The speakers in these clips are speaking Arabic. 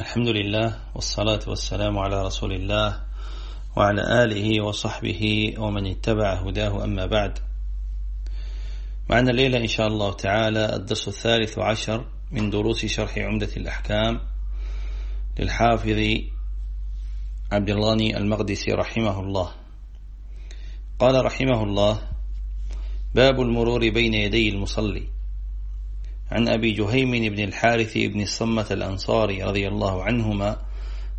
الحمد لله والصلاة والسلام على رسول الله وعلى آله وصحبه ومن اتبع هداه أما بعد. معنا الليلة إن شاء الله تعالى الدرس الثالث عشر من دروس شرح عمدة الأحكام للحافظ عبد الغني المقدسي رحمه الله. قال رحمه الله باب المرور بين يدي المصلي. عن أبي جهيم بن الحارث بن الصمة الأنصاري رضي الله عنهما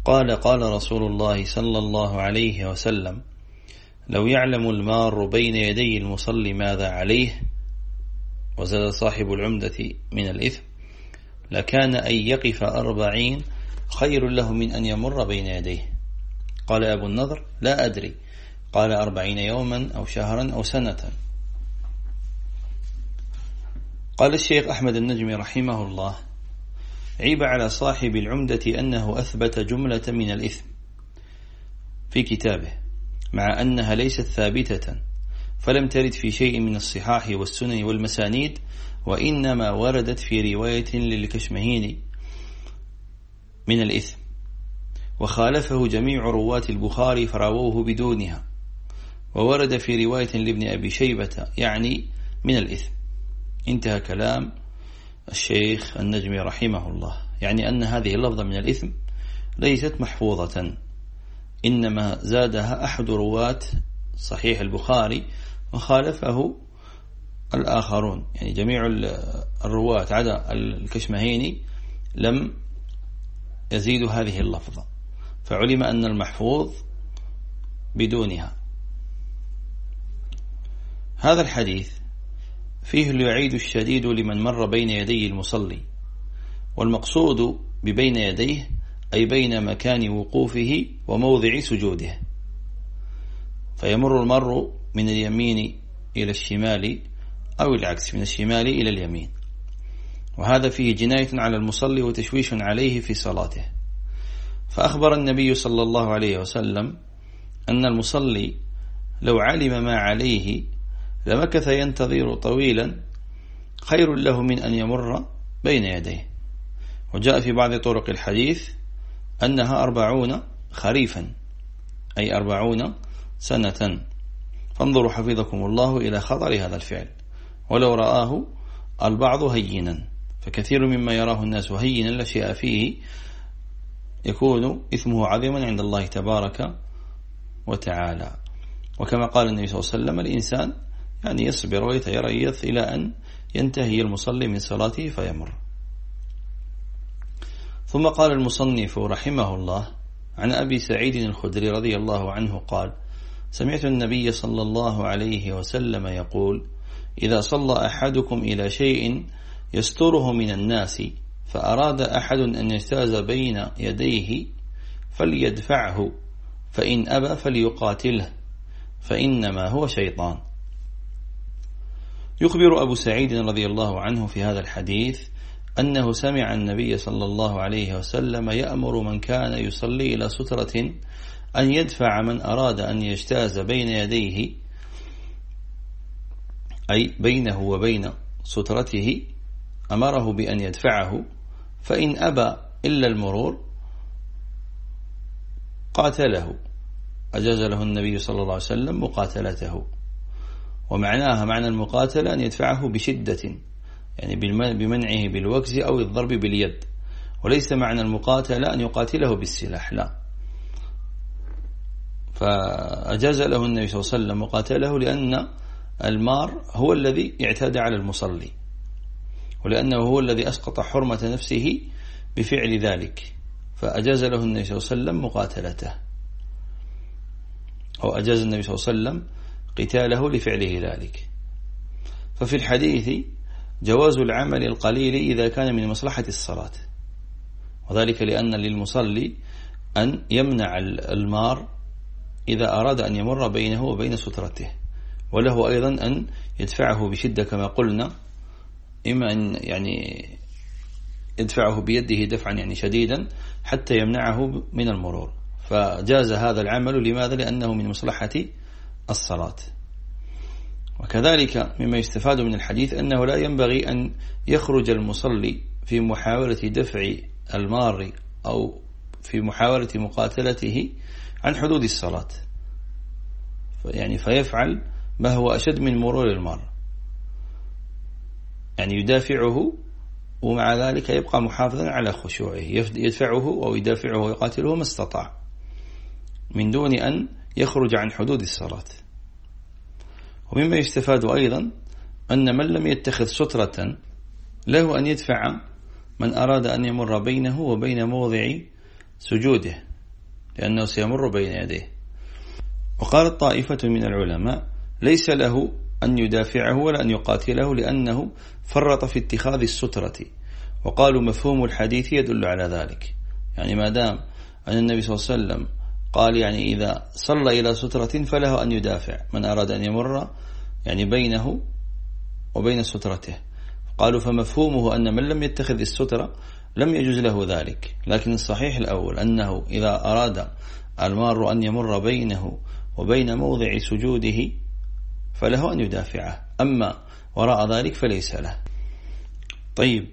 قال قال رسول الله صلى الله عليه وسلم لو يعلم المار بين يدي المصلي ماذا عليه؟ وزاد صاحب العمدة من الإثم لكان أن يقف أربعين خير له من أن يمر بين يديه. قال أبو النضر لا أدري. قال أربعين يوما أو شهرا أو سنة. قال الشيخ أحمد النجمي رحمه الله عيب على صاحب العمدة أنه أثبت جملة من الإثم في كتابه مع أنها ليست ثابتة فلم ترد في شيء من الصحاح والسنن والمسانيد وإنما وردت في رواية للكشمهين من الإثم وخالفه جميع رواة البخاري فراووه بدونها وورد في رواية لابن أبي شيبة يعني من الإثم. انتهى كلام الشيخ النجمي رحمه الله. يعني أن هذه اللفظة من الإثم ليست محفوظة إنما زادها أحد رواة صحيح البخاري وخالفه الآخرون. يعني جميع الرواة عدا الكشمهيني لم يزيد هذه اللفظة. فعلم أن المحفوظ بدونها. هذا الحديث فيه الوعيد الشديد لمن مر بين يدي المصلي والمقصود ببين يديه أي بين مكان وقوفه وموضع سجوده. فيمر المر من اليمين إلى الشمال أو العكس من الشمال إلى اليمين. وهذا فيه جناية على المصلي وتشويش عليه في صلاته. فأخبر النبي صلى الله عليه وسلم أن المصلي لو علم ما عليه لمكث ينتظر طويلا خير له من أن يمر بين يديه. وجاء في بعض طرق الحديث أنها أربعون خريفا أي أربعون سنة. فانظروا حفظكم الله إلى خطر هذا الفعل. ولو رآه البعض هينا فكثير مما يراه الناس هينا لا شيء فيه يكون إثمه عظيما عند الله تبارك وتعالى. وكما قال النبي صلى الله عليه وسلم الإنسان يعني يصبر ويتريث إلى أن ينتهي المصلي من صلاته فيمر. ثم قال المصنف رحمه الله عن أبي سعيد الخدري رضي الله عنه قال سمعت النبي صلى الله عليه وسلم يقول إذا صلى أحدكم إلى شيء يستره من الناس فأراد أحد أن يجتاز بين يديه فليدفعه فإن أبى فليقاتله فإنما هو شيطان. يخبر أبو سعيد رضي الله عنه في هذا الحديث أنه سمع النبي صلى الله عليه وسلم يأمر من كان يصلي إلى سترة أن يدفع من أراد أن يجتاز بين يديه أي بينه وبين سترته أمره بأن يدفعه فإن أبى إلا المرور قاتله أجاز له النبي صلى الله عليه وسلم مقاتلته. ومعناها معنى المقاتلة أن يدفعه بشدة يعني بمنعه بالوكز أو الضرب باليد. وليس معنى المقاتلة أن يقاتله بالسلاح لا. فأجاز له النبي صلى الله عليه وسلم مقاتله لأن المار هو الذي اعتدى على المصلي ولأنه هو الذي أسقط حرمة نفسه بفعل ذلك. فأجاز له النبي صلى الله عليه وسلم مقاتلته. أو أجاز النبي صلى الله عليه وسلم قتاله لفعله ذلك. ففي الحديث جواز العمل القليل إذا كان من مصلحة الصلاة. وذلك لأن للمصلي أن يمنع المار إذا أراد أن يمر بينه وبين سترته. وله أيضا أن يدفعه بشدة كما قلنا إما أن يعني يدفعه بيده دفعا يعني شديدا حتى يمنعه من المرور. فجاز هذا العمل لماذا؟ لأنه من مصلحة الصلاة. وكذلك مما يستفاد من الحديث أنه لا ينبغي أن يخرج المصلي في محاولة دفع المار أو في محاولة مقاتلته عن حدود الصلاة. يعني فيفعل ما هو أشد من مرور المار. يعني يدافعه ومع ذلك يبقى محافظا على خشوعه يدفعه أو يدافعه ويقاتله ما استطاع. من دون أن يخرج عن حدود الصلاة ومما يستفاد أيضا أن من لم يتخذ سترة له أن يدفع من أراد أن يمر بينه وبين موضع سجوده لأنه سيمر بين يديه. وقالت طائفة من العلماء ليس له أن يدافعه ولا أن يقاتله لأنه فرط في اتخاذ السترة. وقالوا مفهوم الحديث يدل على ذلك. يعني ما دام أن النبي صلى الله عليه وسلم قال يعني إذا صلى إلى سترة فله أن يدافع. من أراد أن يمر يعني بينه وبين سترته. قالوا فمفهومه أن من لم يتخذ السترة لم يجوز له ذلك. لكن الصحيح الأول أنه إذا أراد المار أن يمر بينه وبين موضع سجوده فله أن يدافعه. أما وراء ذلك فليس له. طيب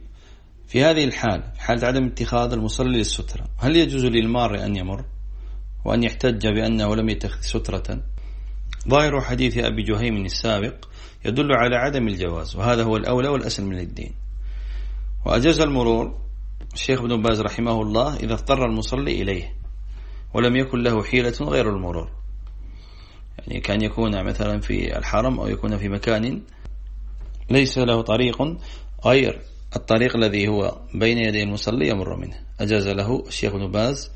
في هذه الحال حالة عدم اتخاذ المصلي للسترة هل يجوز للمار أن يمر؟ وأن يحتج بأنه لم يتخذ سترة. ظاهر حديث أبي جهيم السابق يدل على عدم الجواز وهذا هو الأولى والأسل من الدين. وأجاز المرور الشيخ ابن باز رحمه الله إذا اضطر المصلي إليه ولم يكن له حيلة غير المرور. يعني كان يكون مثلا في الحرم أو يكون في مكان ليس له طريق غير الطريق الذي هو بين يدي المصلي يمر منه. أجاز له الشيخ ابن باز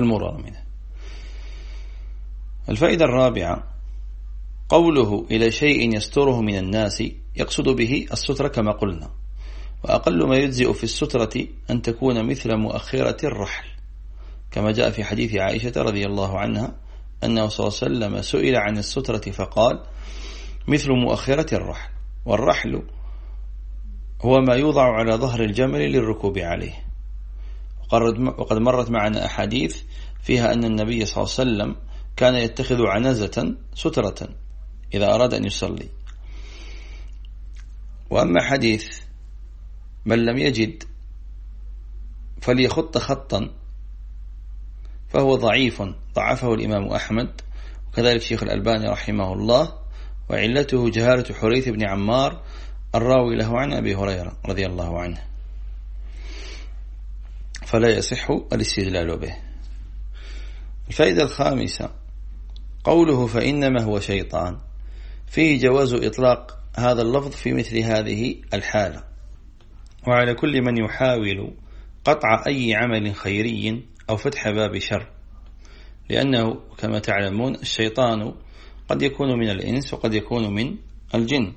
المرور منه الفائدة الرابعة قوله إلى شيء يستره من الناس يقصد به السترة كما قلنا. وأقل ما يجزئ في السترة أن تكون مثل مؤخرة الرحل. كما جاء في حديث عائشة رضي الله عنها أنه صلى الله عليه وسلم سئل عن السترة فقال مثل مؤخرة الرحل. والرحل هو ما يوضع على ظهر الجمل للركوب عليه. وقد مرت معنا أحاديث فيها أن النبي صلى الله عليه وسلم كان يتخذ عنزة سترة إذا أراد أن يصلي. وأما حديث من لم يجد فليخط خطا فهو ضعيف ضعفه الإمام أحمد. وكذلك شيخ الألباني رحمه الله وعلته جهالة حريث بن عمار الراوي له عن أبي هريرة رضي الله عنه. فلا يصح الاستدلال به. الفائدة الخامسة قوله فإنما هو شيطان. فيه جواز إطلاق هذا اللفظ في مثل هذه الحالة. وعلى كل من يحاول قطع أي عمل خيري أو فتح باب شر. لأنه كما تعلمون الشيطان قد يكون من الإنس وقد يكون من الجن.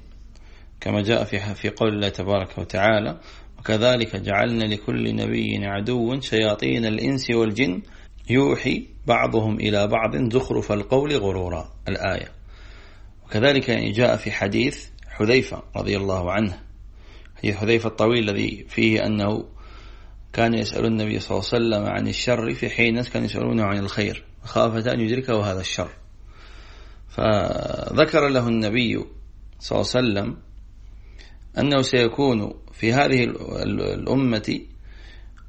كما جاء في قول الله تبارك وتعالى وكذلك جعلنا لكل نبي عدو شياطين الإنس والجن يوحي بعضهم إلى بعض زخرف القول غرورا. الآية. وكذلك يعني جاء في حديث حذيفة رضي الله عنه. حديث حذيفة الطويل الذي فيه أنه كان يسأل النبي صلى الله عليه وسلم عن الشر في حين الناس كانوا يسألونه عن الخير. خافة أن يدركه هذا الشر. فذكر له النبي صلى الله عليه وسلم أنه سيكون في هذه الأمة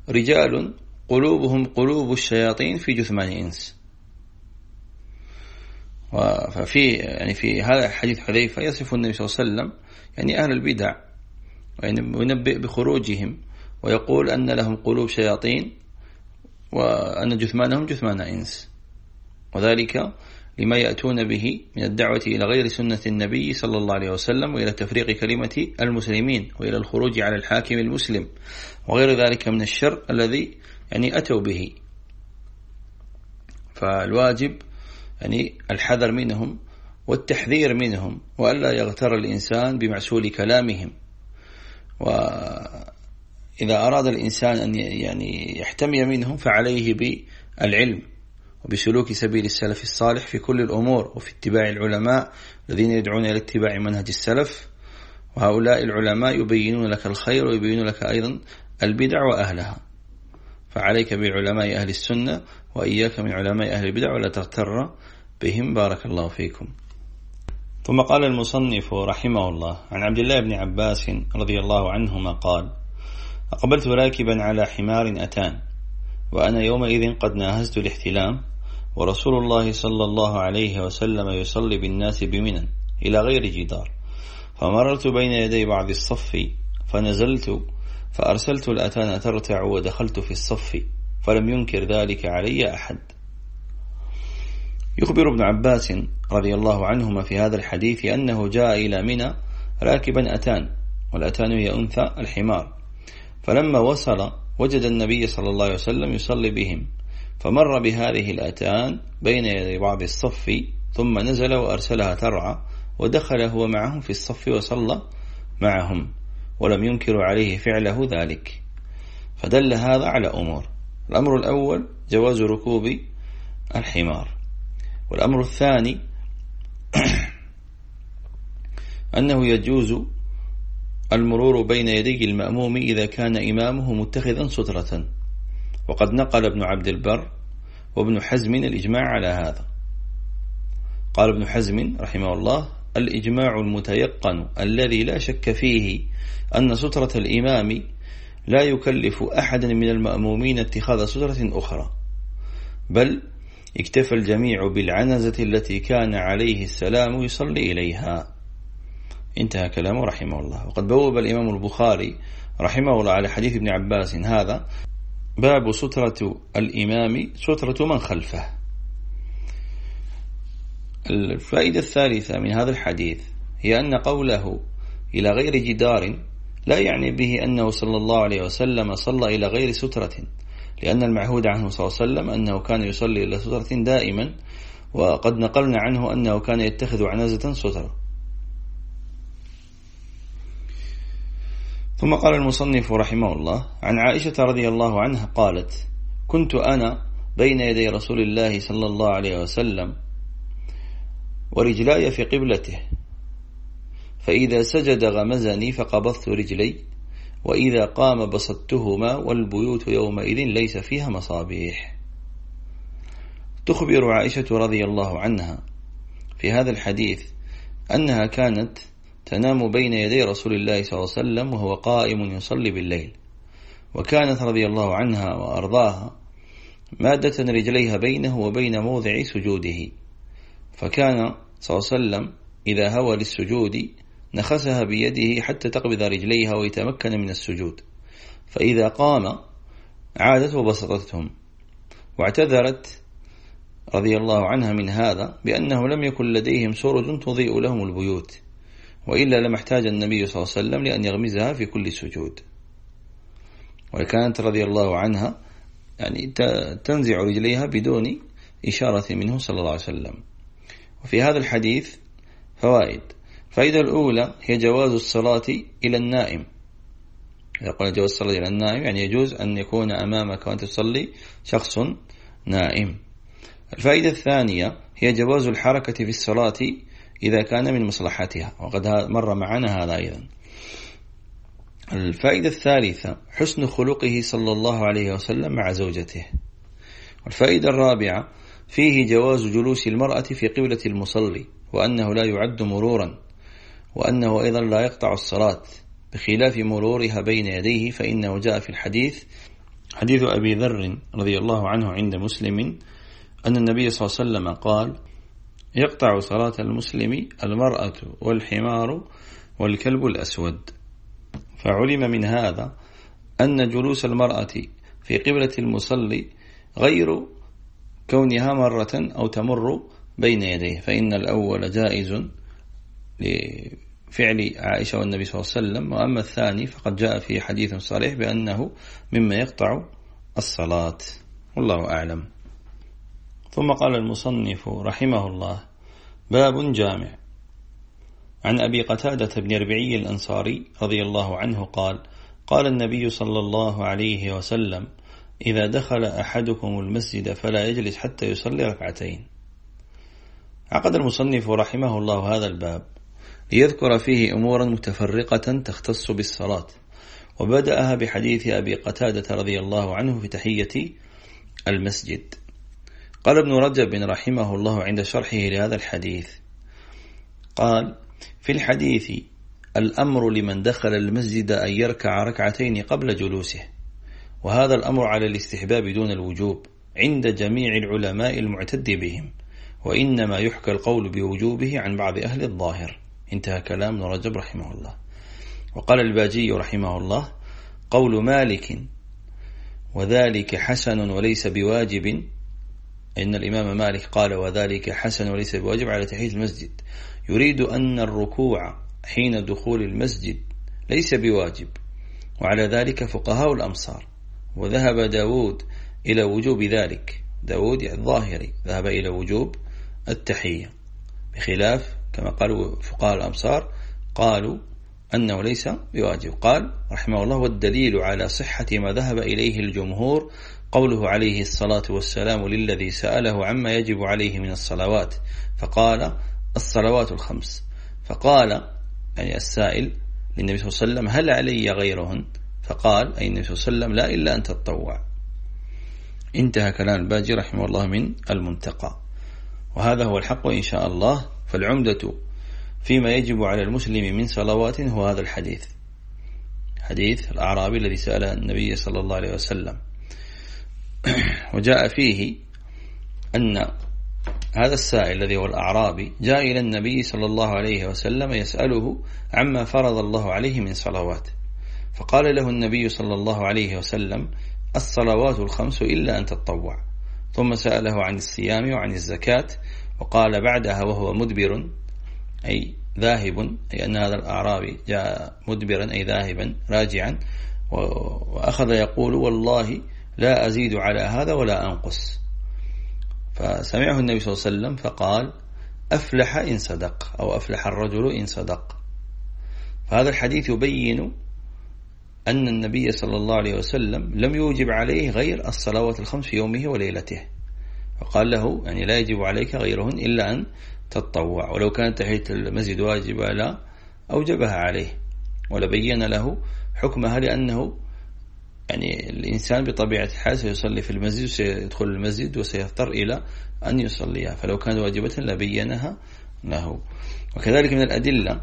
رجال قلوبهم قلوب الشياطين في جثمان إنس ففي يعني في هذا حديث حذيفة يصف النبي صلى الله عليه وسلم يعني أهل البدع وينبئ بخروجهم ويقول أن لهم قلوب شياطين وأن جثمانهم جثمان إنس. وذلك لما يأتون به من الدعوة إلى غير سنة النبي صلى الله عليه وسلم وإلى تفريق كلمة المسلمين وإلى الخروج على الحاكم المسلم وغير ذلك من الشر الذي يعني أتوا به. فالواجب يعني الحذر منهم والتحذير منهم وألا يغتر الإنسان بمعسول كلامهم. وإذا أراد الإنسان أن يعني يحتمي منهم فعليه بالعلم. وبسلوك سبيل السلف الصالح في كل الأمور وفي اتباع العلماء الذين يدعون إلى اتباع منهج السلف. وهؤلاء العلماء يبينون لك الخير ويبينون لك أيضا البدع وأهلها. فعليك بعلماء أهل السنة وإياك من علماء أهل البدع ولا تغتر بهم. بارك الله فيكم. ثم قال المصنف رحمه الله عن عبد الله بن عباس رضي الله عنهما قال أقبلت راكبا على حمار أتان وأنا يومئذ قد ناهزت الاحتلام ورسول الله صلى الله عليه وسلم يصلي بالناس بمنى إلى غير جدار. فمررت بين يدي بعض الصف فنزلت فأرسلت الأتان ترتع ودخلت في الصف فلم ينكر ذلك علي أحد. يخبر ابن عباس رضي الله عنهما في هذا الحديث أنه جاء إلى منى راكبا أتان والأتان هي أنثى الحمار. فلما وصل وجد النبي صلى الله عليه وسلم يصلي بهم. فمر بهذه الأتان بين يدي بعض الصف ثم نزل وأرسلها ترعى ودخل هو معهم في الصف وصلى معهم ولم ينكر عليه فعله ذلك. فدل هذا على أمور. الأمر الأول جواز ركوب الحمار. والأمر الثاني أنه يجوز المرور بين يدي المأموم إذا كان إمامه متخذا سترة. وقد نقل ابن عبد البر وابن حزم الإجماع على هذا. قال ابن حزم رحمه الله الإجماع المتيقن الذي لا شك فيه أن سترة الإمام لا يكلف أحدا من المأمومين اتخاذ سترة أخرى بل اكتفى الجميع بالعنزة التي كان عليه السلام يصلي إليها. انتهى كلامه رحمه الله. وقد بوب الإمام البخاري رحمه الله على حديث ابن عباس هذا باب سترة الإمام سترة من خلفه. الفائدة الثالثة من هذا الحديث هي أن قوله إلى غير جدار لا يعني به أنه صلى الله عليه وسلم صلى إلى غير سترة لأن المعهود عنه صلى الله عليه وسلم أنه كان يصلي إلى سترة دائما وقد نقلنا عنه أنه كان يتخذ عنازة سترة. ثم قال المصنف رحمه الله عن عائشة رضي الله عنها قالت كنت أنا بين يدي رسول الله صلى الله عليه وسلم ورجلاي في قبلته فإذا سجد غمزني فقبضت رجلي وإذا قام بسطتهما والبيوت يومئذ ليس فيها مصابيح. تخبر عائشة رضي الله عنها في هذا الحديث أنها كانت تنام بين يدي رسول الله صلى الله عليه وسلم وهو قائم يصلي بالليل. وكانت رضي الله عنها وأرضاها مادة رجليها بينه وبين موضع سجوده. فكان صلى الله عليه وسلم إذا هوى للسجود نخسها بيده حتى تقبض رجليها ويتمكن من السجود. فإذا قام عادت وبسطتهم. واعتذرت رضي الله عنها من هذا بأنه لم يكن لديهم سرج تضيء لهم البيوت. وإلا لما احتاج النبي صلى الله عليه وسلم لأن يغمزها في كل سجود. وكانت رضي الله عنها يعني تنزع رجليها بدون إشارة منه صلى الله عليه وسلم. وفي هذا الحديث فوائد. فائدة الأولى هي جواز الصلاة إلى النائم. إذا قلنا جواز الصلاة إلى النائم يعني يجوز أن يكون أمامك وأنت تصلي شخص نائم. الفائدة الثانية هي جواز الحركة في الصلاة إذا كان من مصلحتها. وقد مر معنا هذا أيضا. الفائدة الثالثة حسن خلقه صلى الله عليه وسلم مع زوجته. والفائدة الرابعة فيه جواز جلوس المرأة في قبلة المصلي وأنه لا يعد مرورا وأنه أيضا لا يقطع الصلاة. بخلاف مرورها بين يديه فإنه جاء في الحديث حديث أبي ذر رضي الله عنه عند مسلم أن النبي صلى الله عليه وسلم قال يقطع صلاة المسلم المرأة والحمار والكلب الأسود. فعلم من هذا أن جلوس المرأة في قبلة المصلي غير كونها مرة أو تمر بين يديه فإن الأول جائز لفعل عائشة والنبي صلى الله عليه وسلم وأما الثاني فقد جاء في حديث صريح بأنه مما يقطع الصلاة. والله أعلم. ثم قال المصنف رحمه الله باب جامع. عن أبي قتادة بن ربعي الأنصاري رضي الله عنه قال قال النبي صلى الله عليه وسلم إذا دخل أحدكم المسجد فلا يجلس حتى يصلي ركعتين. عقد المصنف رحمه الله هذا الباب ليذكر فيه أمورا متفرقة تختص بالصلاة وبدأها بحديث أبي قتادة رضي الله عنه في تحية المسجد. قال ابن رجب رحمه الله عند شرحه لهذا الحديث. قال في الحديث الأمر لمن دخل المسجد أن يركع ركعتين قبل جلوسه وهذا الأمر على الاستحباب دون الوجوب عند جميع العلماء المعتد بهم وإنما يحكى القول بوجوبه عن بعض أهل الظاهر. انتهى كلام ابن رجب رحمه الله. وقال الباجي رحمه الله قول مالك وذلك حسن وليس بواجب إن الإمام مالك قال وذلك حسن وليس بواجب على تحية المسجد. يريد أن الركوع حين دخول المسجد ليس بواجب وعلى ذلك فقهاء الأمصار. وذهب داود إلى وجوب ذلك. داود الظاهري ذهب إلى وجوب التحية. بخلاف كما قالوا فقهاء الأمصار قالوا أنه ليس بواجب. قال رحمه الله والدليل على صحة ما ذهب إليه الجمهور قوله عليه الصلاة والسلام للذي سأله عما يجب عليه من الصلوات فقال الصلوات الخمس. فقال يعني السائل للنبي صلى الله عليه وسلم هل علي غيرهن؟ فقال أي النبي صلى الله عليه وسلم لا إلا أن تتطوع. انتهى كلام الباجي رحمه الله من المنتقى. وهذا هو الحق إن شاء الله. فالعمدة فيما يجب على المسلم من صلوات هو هذا الحديث. حديث الأعرابي الذي سأل النبي صلى الله عليه وسلم. وجاء فيه أن هذا السائل الذي هو الأعرابي جاء إلى النبي صلى الله عليه وسلم يسأله عما فرض الله عليه من صلوات. فقال له النبي صلى الله عليه وسلم الصلوات الخمس إلا أن تتطوع. ثم سأله عن الصيام وعن الزكاة وقال بعدها وهو مدبر أي ذاهب أي أن هذا الأعرابي جاء مدبرا أي ذاهبا راجعا وأخذ يقول والله لا أزيد على هذا ولا أنقص. فسمعه النبي صلى الله عليه وسلم فقال أفلح إن صدق أو أفلح الرجل إن صدق. فهذا الحديث يبين أن النبي صلى الله عليه وسلم لم يوجب عليه غير الصلوات الخمس في يومه وليلته. فقال له يعني لا يجب عليك غيرهن إلا أن تتطوع. ولو كانت تحية المسجد واجبة لا أوجبها عليه. ولبين له حكمها لأنه يعني الإنسان بطبيعة الحال سيصلي في المسجد وسيدخل المسجد وسيضطر إلى أن يصليها. فلو كانت واجبة لبينها له. وكذلك من الأدلة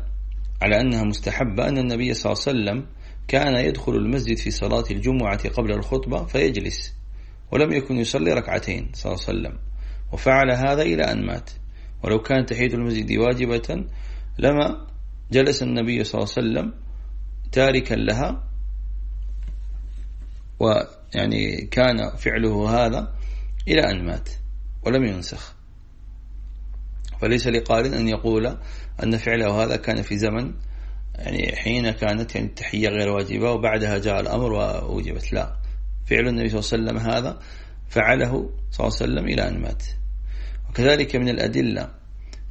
على أنها مستحبة أن النبي صلى الله عليه وسلم كان يدخل المسجد في صلاة الجمعة قبل الخطبة فيجلس ولم يكن يصلي ركعتين صلى الله عليه وسلم وفعل هذا إلى أن مات. ولو كانت تحية المسجد واجبة لما جلس النبي صلى الله عليه وسلم تاركا لها ويعني كان فعله هذا إلى أن مات ولم ينسخ. فليس لقال أن يقول أن فعله هذا كان في زمن يعني حين كانت يعني التحية غير واجبة وبعدها جاء الأمر ووجبت. لا فعل النبي صلى الله عليه وسلم هذا فعله صلى الله عليه وسلم إلى أن مات. وكذلك من الأدلة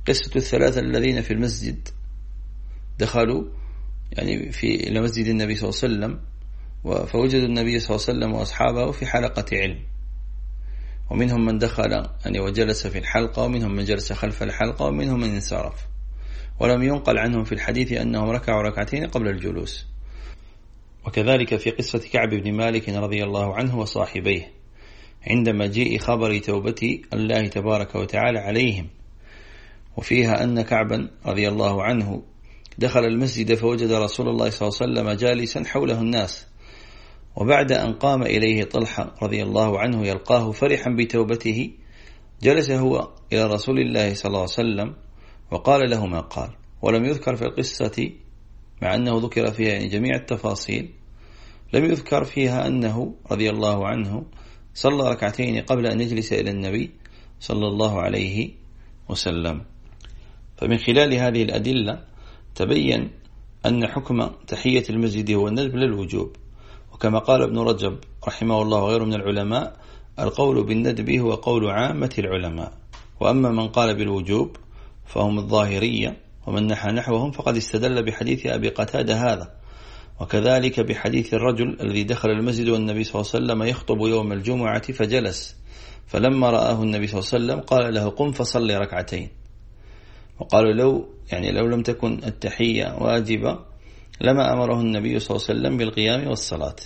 قصة الثلاثة الذين في المسجد دخلوا يعني في إلى مسجد النبي صلى الله عليه وسلم فوجدوا النبي صلى الله عليه وسلم وأصحابه في حلقة علم. ومنهم من دخل يعني وجلس في الحلقة ومنهم من جلس خلف الحلقة ومنهم من انصرف. ولم ينقل عنهم في الحديث أنهم ركعوا ركعتين قبل الجلوس. وكذلك في قصة كعب بن مالك رضي الله عنه وصاحبيه عند مجيء خبر توبة الله تبارك وتعالى عليهم. وفيها أن كعبا رضي الله عنه دخل المسجد فوجد رسول الله صلى الله عليه وسلم جالسا حوله الناس. وبعد أن قام إليه طلحة رضي الله عنه يلقاه فرحا بتوبته جلس هو إلى رسول الله صلى الله عليه وسلم وقال له ما قال. ولم يذكر في القصة مع أنه ذكر فيها يعني جميع التفاصيل لم يذكر فيها أنه رضي الله عنه صلى ركعتين قبل أن يجلس إلى النبي صلى الله عليه وسلم. فمن خلال هذه الأدلة تبين أن حكم تحية المسجد هو الندب للوجوب. وكما قال ابن رجب رحمه الله وغيره من العلماء القول بالندب هو قول عامة العلماء. وأما من قال بالوجوب فهم الظاهرية ومن نحى نحوهم فقد استدل بحديث أبي قتادة هذا. وكذلك بحديث الرجل الذي دخل المسجد والنبي صلى الله عليه وسلم يخطب يوم الجمعة فجلس فلما رآه النبي صلى الله عليه وسلم قال له قم فصلي ركعتين. وقالوا لو يعني لو لم تكن التحية واجبة لما أمره النبي صلى الله عليه وسلم بالقيام والصلاة.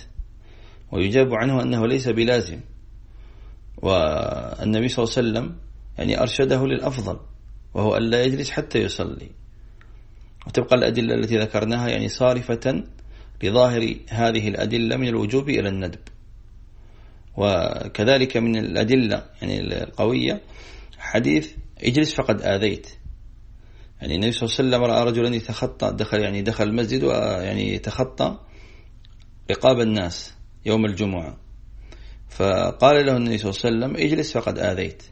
ويجاب عنه أنه ليس بلازم. والنبي صلى الله عليه وسلم يعني أرشده للأفضل وهو ألا يجلس حتى يصلي. وتبقى الأدلة التي ذكرناها يعني صارفة لظاهر هذه الأدلة من الوجوب إلى الندب. وكذلك من الأدلة يعني القوية حديث اجلس فقد آذيت. يعني النبي صلى الله عليه وسلم رأى رجلا يتخطى دخل يعني دخل المسجد ويعني يتخطى رقاب الناس يوم الجمعة. فقال له النبي صلى الله عليه وسلم اجلس فقد آذيت.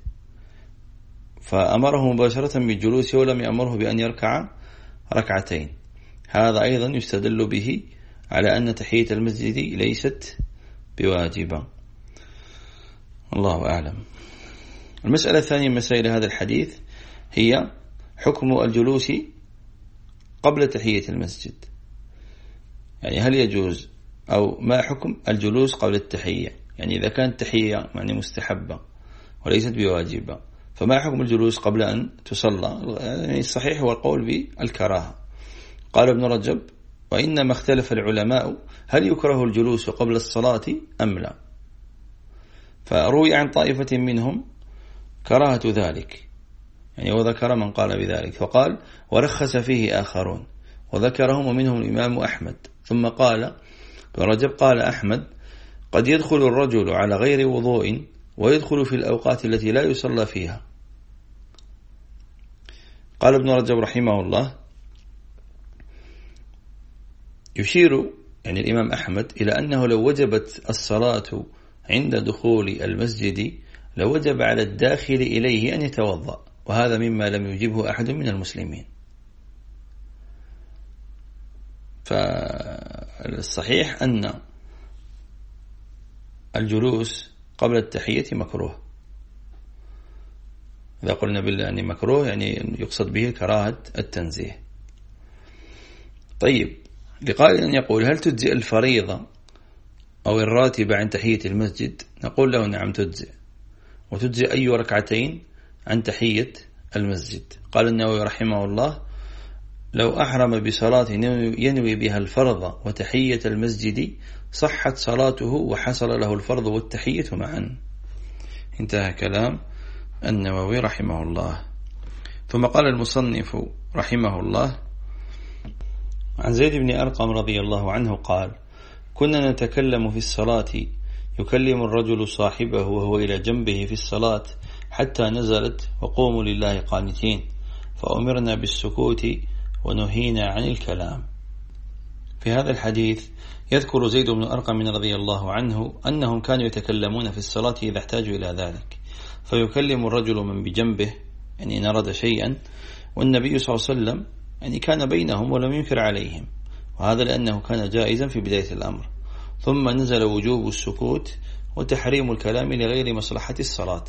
فأمره مباشرة بالجلوس ولم يأمره بأن يركع ركعتين. هذا أيضا يستدل به على أن تحية المسجد ليست بواجبة. الله أعلم. المسألة الثانية من مسائل هذا الحديث هي حكم الجلوس قبل تحية المسجد. يعني هل يجوز أو ما حكم الجلوس قبل التحية؟ يعني إذا كانت تحية يعني مستحبة وليست بواجبة فما حكم الجلوس قبل أن تصلى؟ يعني الصحيح هو القول بالكراهة. قال ابن رجب وإنما اختلف العلماء هل يكره الجلوس قبل الصلاة أم لا. فروي عن طائفة منهم كراهة ذلك. يعني وذكر من قال بذلك. فقال ورخص فيه آخرون. وذكرهم ومنهم الإمام أحمد. ثم قال ابن رجب قال أحمد قد يدخل الرجل على غير وضوء ويدخل في الأوقات التي لا يصلى فيها. قال ابن رجب رحمه الله يشير يعني الإمام أحمد إلى أنه لو وجبت الصلاة عند دخول المسجد لوجب على الداخل إليه أن يتوضأ. وهذا مما لم يجبه أحد من المسلمين. فالصحيح أن الجلوس قبل التحية مكروه. إذا قلنا بالله أني مكروه يعني يقصد به كراهة التنزيه. طيب لقائل أن يقول هل تجزئ الفريضة أو الراتبة عن تحية المسجد؟ نقول له نعم تجزئ. وتجزئ أي ركعتين؟ عن تحية المسجد. قال النووي رحمه الله لو أحرم بصلاة ينوي بها الفرض وتحية المسجد صحت صلاته وحصل له الفرض والتحية معا. انتهى كلام النووي رحمه الله. ثم قال المصنف رحمه الله عن زيد بن أرقم رضي الله عنه قال كنا نتكلم في الصلاة يكلم الرجل صاحبه وهو إلى جنبه في الصلاة حتى نزلت وقوموا لله قانتين فأمرنا بالسكوت ونهينا عن الكلام. في هذا الحديث يذكر زيد بن أرقم رضي الله عنه أنهم كانوا يتكلمون في الصلاة إذا احتاجوا إلى ذلك. فيكلم الرجل من بجنبه يعني نرد شيئا والنبي صلى الله عليه وسلم يعني كان بينهم ولم ينكر عليهم. وهذا لأنه كان جائزا في بداية الأمر. ثم نزل وجوب السكوت وتحريم الكلام لغير مصلحة الصلاة.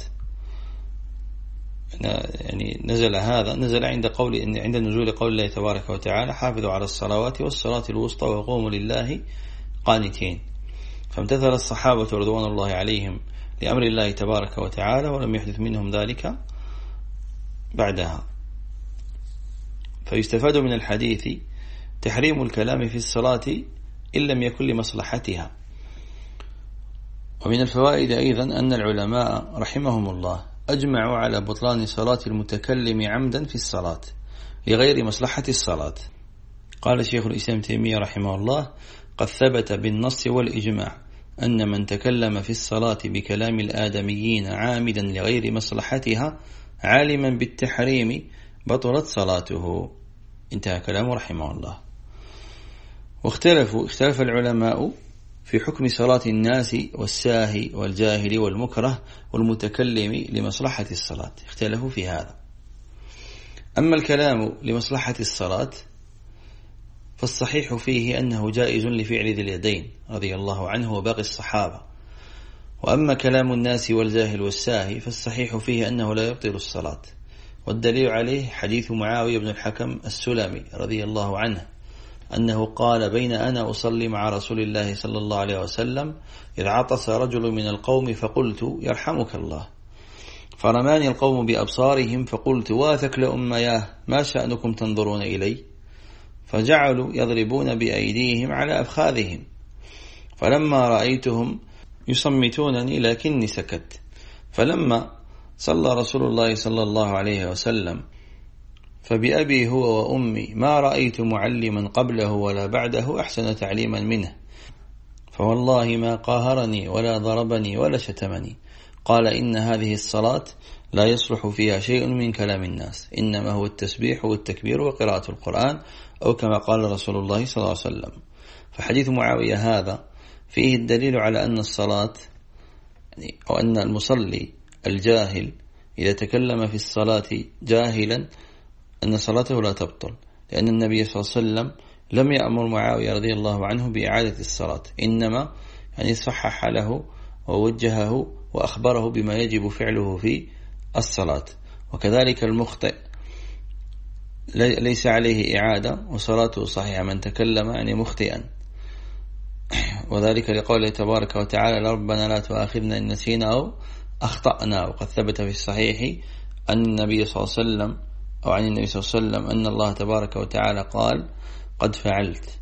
يعني نزل هذا نزل عند قول عند نزول قول الله تبارك وتعالى حافظوا على الصلوات والصلاة الوسطى وقوموا لله قانتين. فامتثل الصحابة رضوان الله عليهم لأمر الله تبارك وتعالى ولم يحدث منهم ذلك بعدها. فيستفاد من الحديث تحريم الكلام في الصلاة إن لم يكن لمصلحتها. ومن الفوائد أيضا أن العلماء رحمهم الله أجمعوا على بطلان صلاة المتكلم عمدا في الصلاة لغير مصلحة الصلاة. قال شيخ الإسلام تيمية رحمه الله قد ثبت بالنص والإجماع أن من تكلم في الصلاة بكلام الآدميين عامدا لغير مصلحتها عالما بالتحريم بطلت صلاته. انتهى كلامه رحمه الله. واختلفوا اختلف العلماء في حكم صلاة الناس والساهي والجاهل والمكره والمتكلم لمصلحة الصلاة. اختلفوا في هذا. أما الكلام لمصلحة الصلاة فالصحيح فيه أنه جائز لفعل ذي اليدين رضي الله عنه وباقي الصحابة. وأما كلام الناس والجاهل والساهي فالصحيح فيه أنه لا يبطل الصلاة. والدليل عليه حديث معاوية بن الحكم السلمي رضي الله عنه. أنه قال بين أنا أصلي مع رسول الله صلى الله عليه وسلم إذ عطس رجل من القوم فقلت يرحمك الله. فرماني القوم بأبصارهم فقلت واثك لأمياه ما شأنكم تنظرون إلي؟ فجعلوا يضربون بأيديهم على أفخاذهم. فلما رأيتهم يصمتونني لكني سكت. فلما صلى رسول الله صلى الله عليه وسلم فبأبي هو وأمي ما رأيت معلما قبله ولا بعده أحسن تعليما منه. فوالله ما قاهرني ولا ضربني ولا شتمني. قال إن هذه الصلاة لا يصلح فيها شيء من كلام الناس. إنما هو التسبيح والتكبير وقراءة القرآن أو كما قال رسول الله صلى الله عليه وسلم. فحديث معاوية هذا فيه الدليل على أن الصلاة يعني أو أن المصلي الجاهل إذا تكلم في الصلاة جاهلا أن صلاته لا تبطل لأن النبي صلى الله عليه وسلم لم يأمر معاوية رضي الله عنه بإعادة الصلاة إنما يعني صحح له ووجهه وأخبره بما يجب فعله في الصلاة. وكذلك المخطئ ليس عليه إعادة وصلاته صحيحة. من تكلم يعني مخطئا. وذلك لقوله تبارك وتعالى ربنا لا تؤاخذنا إن نسينا أو أخطأنا وقد ثبت في الصحيح أن النبي صلى الله عليه وسلم أو عن النبي صلى الله عليه وسلم أن الله تبارك وتعالى قال قد فعلت.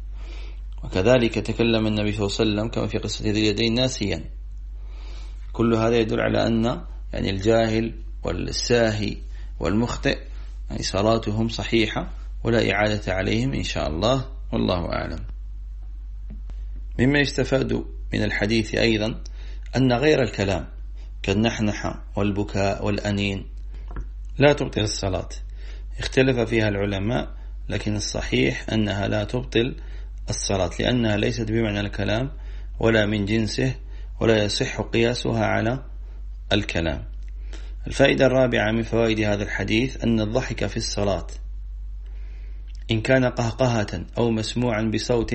وكذلك تكلم النبي صلى الله عليه وسلم كما في قصة ذي اليدين ناسيا. كل هذا يدل على أن يعني الجاهل والساهي والمخطئ يعني صلاتهم صحيحة ولا إعادة عليهم إن شاء الله والله أعلم. مما يستفاد من الحديث أيضا أن غير الكلام كالنحنحة والبكاء والأنين لا تبطل الصلاة. اختلف فيها العلماء لكن الصحيح أنها لا تبطل الصلاة لأنها ليست بمعنى الكلام ولا من جنسه ولا يصح قياسها على الكلام. الفائدة الرابعة من فوائد هذا الحديث أن الضحك في الصلاة إن كان قهقهة أو مسموعا بصوت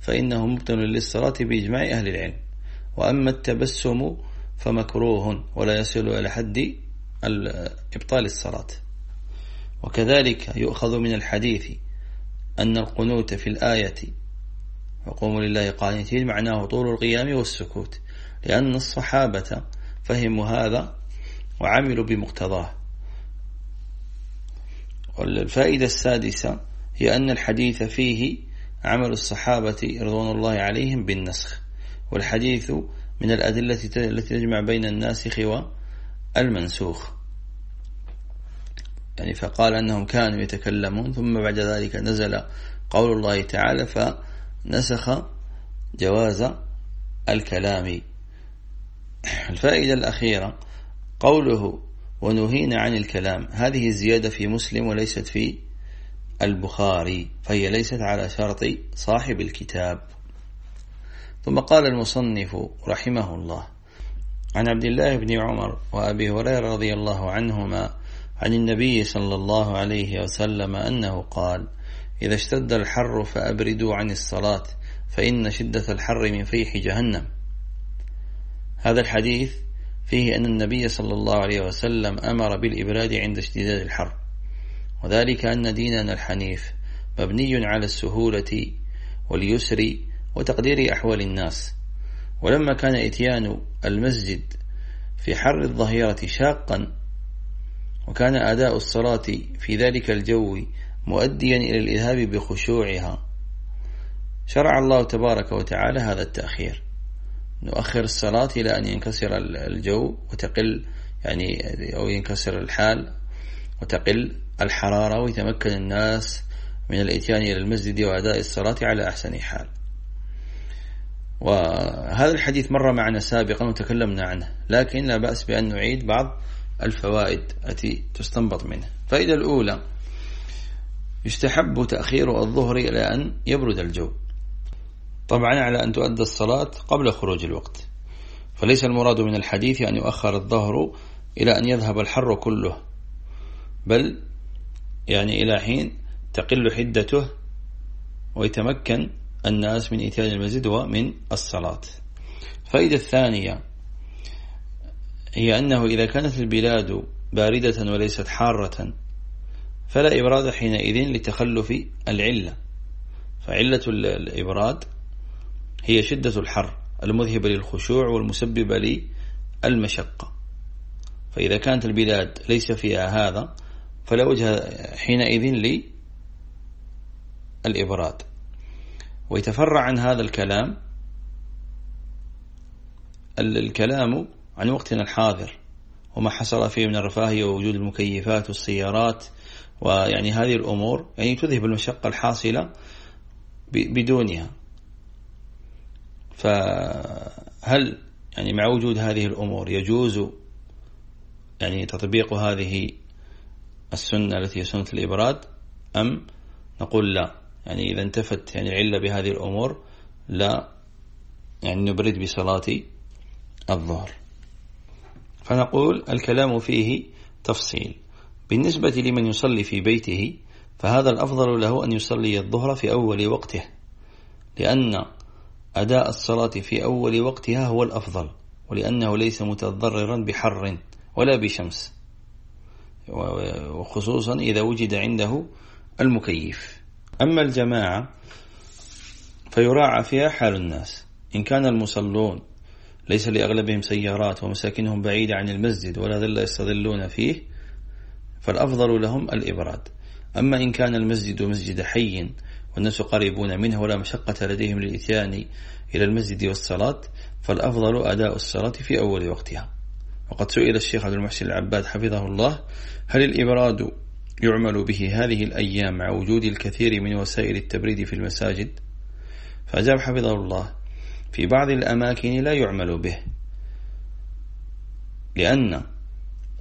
فإنه مبطل للصلاة بإجماع أهل العلم. وأما التبسم فمكروه ولا يصل إلى حد إبطال الصلاة. وكذلك يؤخذ من الحديث أن القنوت في الآية وقوموا لله قانتين معناه طول القيام والسكوت لأن الصحابة فهموا هذا وعملوا بمقتضاه. والفائدة السادسة هي أن الحديث فيه عمل الصحابة رضوان الله عليهم بالنسخ والحديث من الأدلة التي تجمع بين الناسخ والمنسوخ. يعني فقال أنهم كانوا يتكلمون ثم بعد ذلك نزل قول الله تعالى فنسخ جواز الكلام. الفائدة الأخيرة قوله ونهينا عن الكلام هذه الزيادة في مسلم وليست في البخاري فهي ليست على شرط صاحب الكتاب. ثم قال المصنف رحمه الله عن عبد الله بن عمر وأبي هريرة رضي الله عنهما عن النبي صلى الله عليه وسلم أنه قال إذا اشتد الحر فأبردوا عن الصلاة فإن شدة الحر من فيح جهنم. هذا الحديث فيه أن النبي صلى الله عليه وسلم أمر بالإبراد عند اشتداد الحر وذلك أن ديننا الحنيف مبني على السهولة واليسر وتقدير أحوال الناس ولما كان إتيان المسجد في حر الظهيرة شاقا وكان أداء الصلاة في ذلك الجو مؤديا إلى الإذهاب بخشوعها. شرع الله تبارك وتعالى هذا التأخير. نؤخر الصلاة إلى أن ينكسر الجو وتقل يعني أو ينكسر الحال وتقل الحرارة ويتمكن الناس من الإتيان إلى المسجد وأداء الصلاة على أحسن حال. وهذا الحديث مر معنا سابقا وتكلمنا عنه لكن لا بأس بأن نعيد بعض الفوائد التي تستنبط منه. فإذا الأولى يستحب تأخير الظهر إلى أن يبرد الجو. طبعا على أن تؤدى الصلاة قبل خروج الوقت. فليس المراد من الحديث أن يؤخر الظهر إلى أن يذهب الحر كله بل يعني إلى حين تقل حدته ويتمكن الناس من إتيان المسجد ومن الصلاة. فائدة الثانية هي أنه إذا كانت البلاد باردة وليست حارة فلا إبراد حينئذ لتخلف العلة. فعلة الإبراد هي شدة الحر المذهبة للخشوع والمسببة للمشقة. فإذا كانت البلاد ليس فيها هذا فلا وجه حينئذ للإبراد. ويتفرع عن هذا الكلام الكلام عن وقتنا الحاضر وما حصل فيه من الرفاهية ووجود المكيفات والسيارات ويعني هذه الأمور يعني تذهب المشقة الحاصلة بدونها. فهل يعني مع وجود هذه الأمور يجوز يعني تطبيق هذه السنة التي هي سنة الإبراد أم نقول لا؟ يعني إذا انتفت يعني العلة بهذه الأمور لا يعني نبرد بصلاة الظهر. فنقول الكلام فيه تفصيل. بالنسبة لمن يصلي في بيته فهذا الأفضل له أن يصلي الظهر في أول وقته لأن أداء الصلاة في أول وقتها هو الأفضل ولأنه ليس متضررا بحر ولا بشمس وخصوصا إذا وجد عنده المكيف. أما الجماعة فيراعى فيها حال الناس. إن كان المصلون ليس لأغلبهم سيارات ومساكنهم بعيدة عن المسجد ولا ظل يستظلون فيه فالأفضل لهم الإبراد. أما إن كان المسجد مسجد حي والناس قريبون منه ولا مشقة لديهم للإتيان إلى المسجد والصلاة فالأفضل أداء الصلاة في أول وقتها. وقد سئل الشيخ عبد المحسن العباد حفظه الله هل الإبراد يعمل به هذه الأيام مع وجود الكثير من وسائل التبريد في المساجد؟ فأجاب حفظه الله في بعض الأماكن لا يعمل به لأن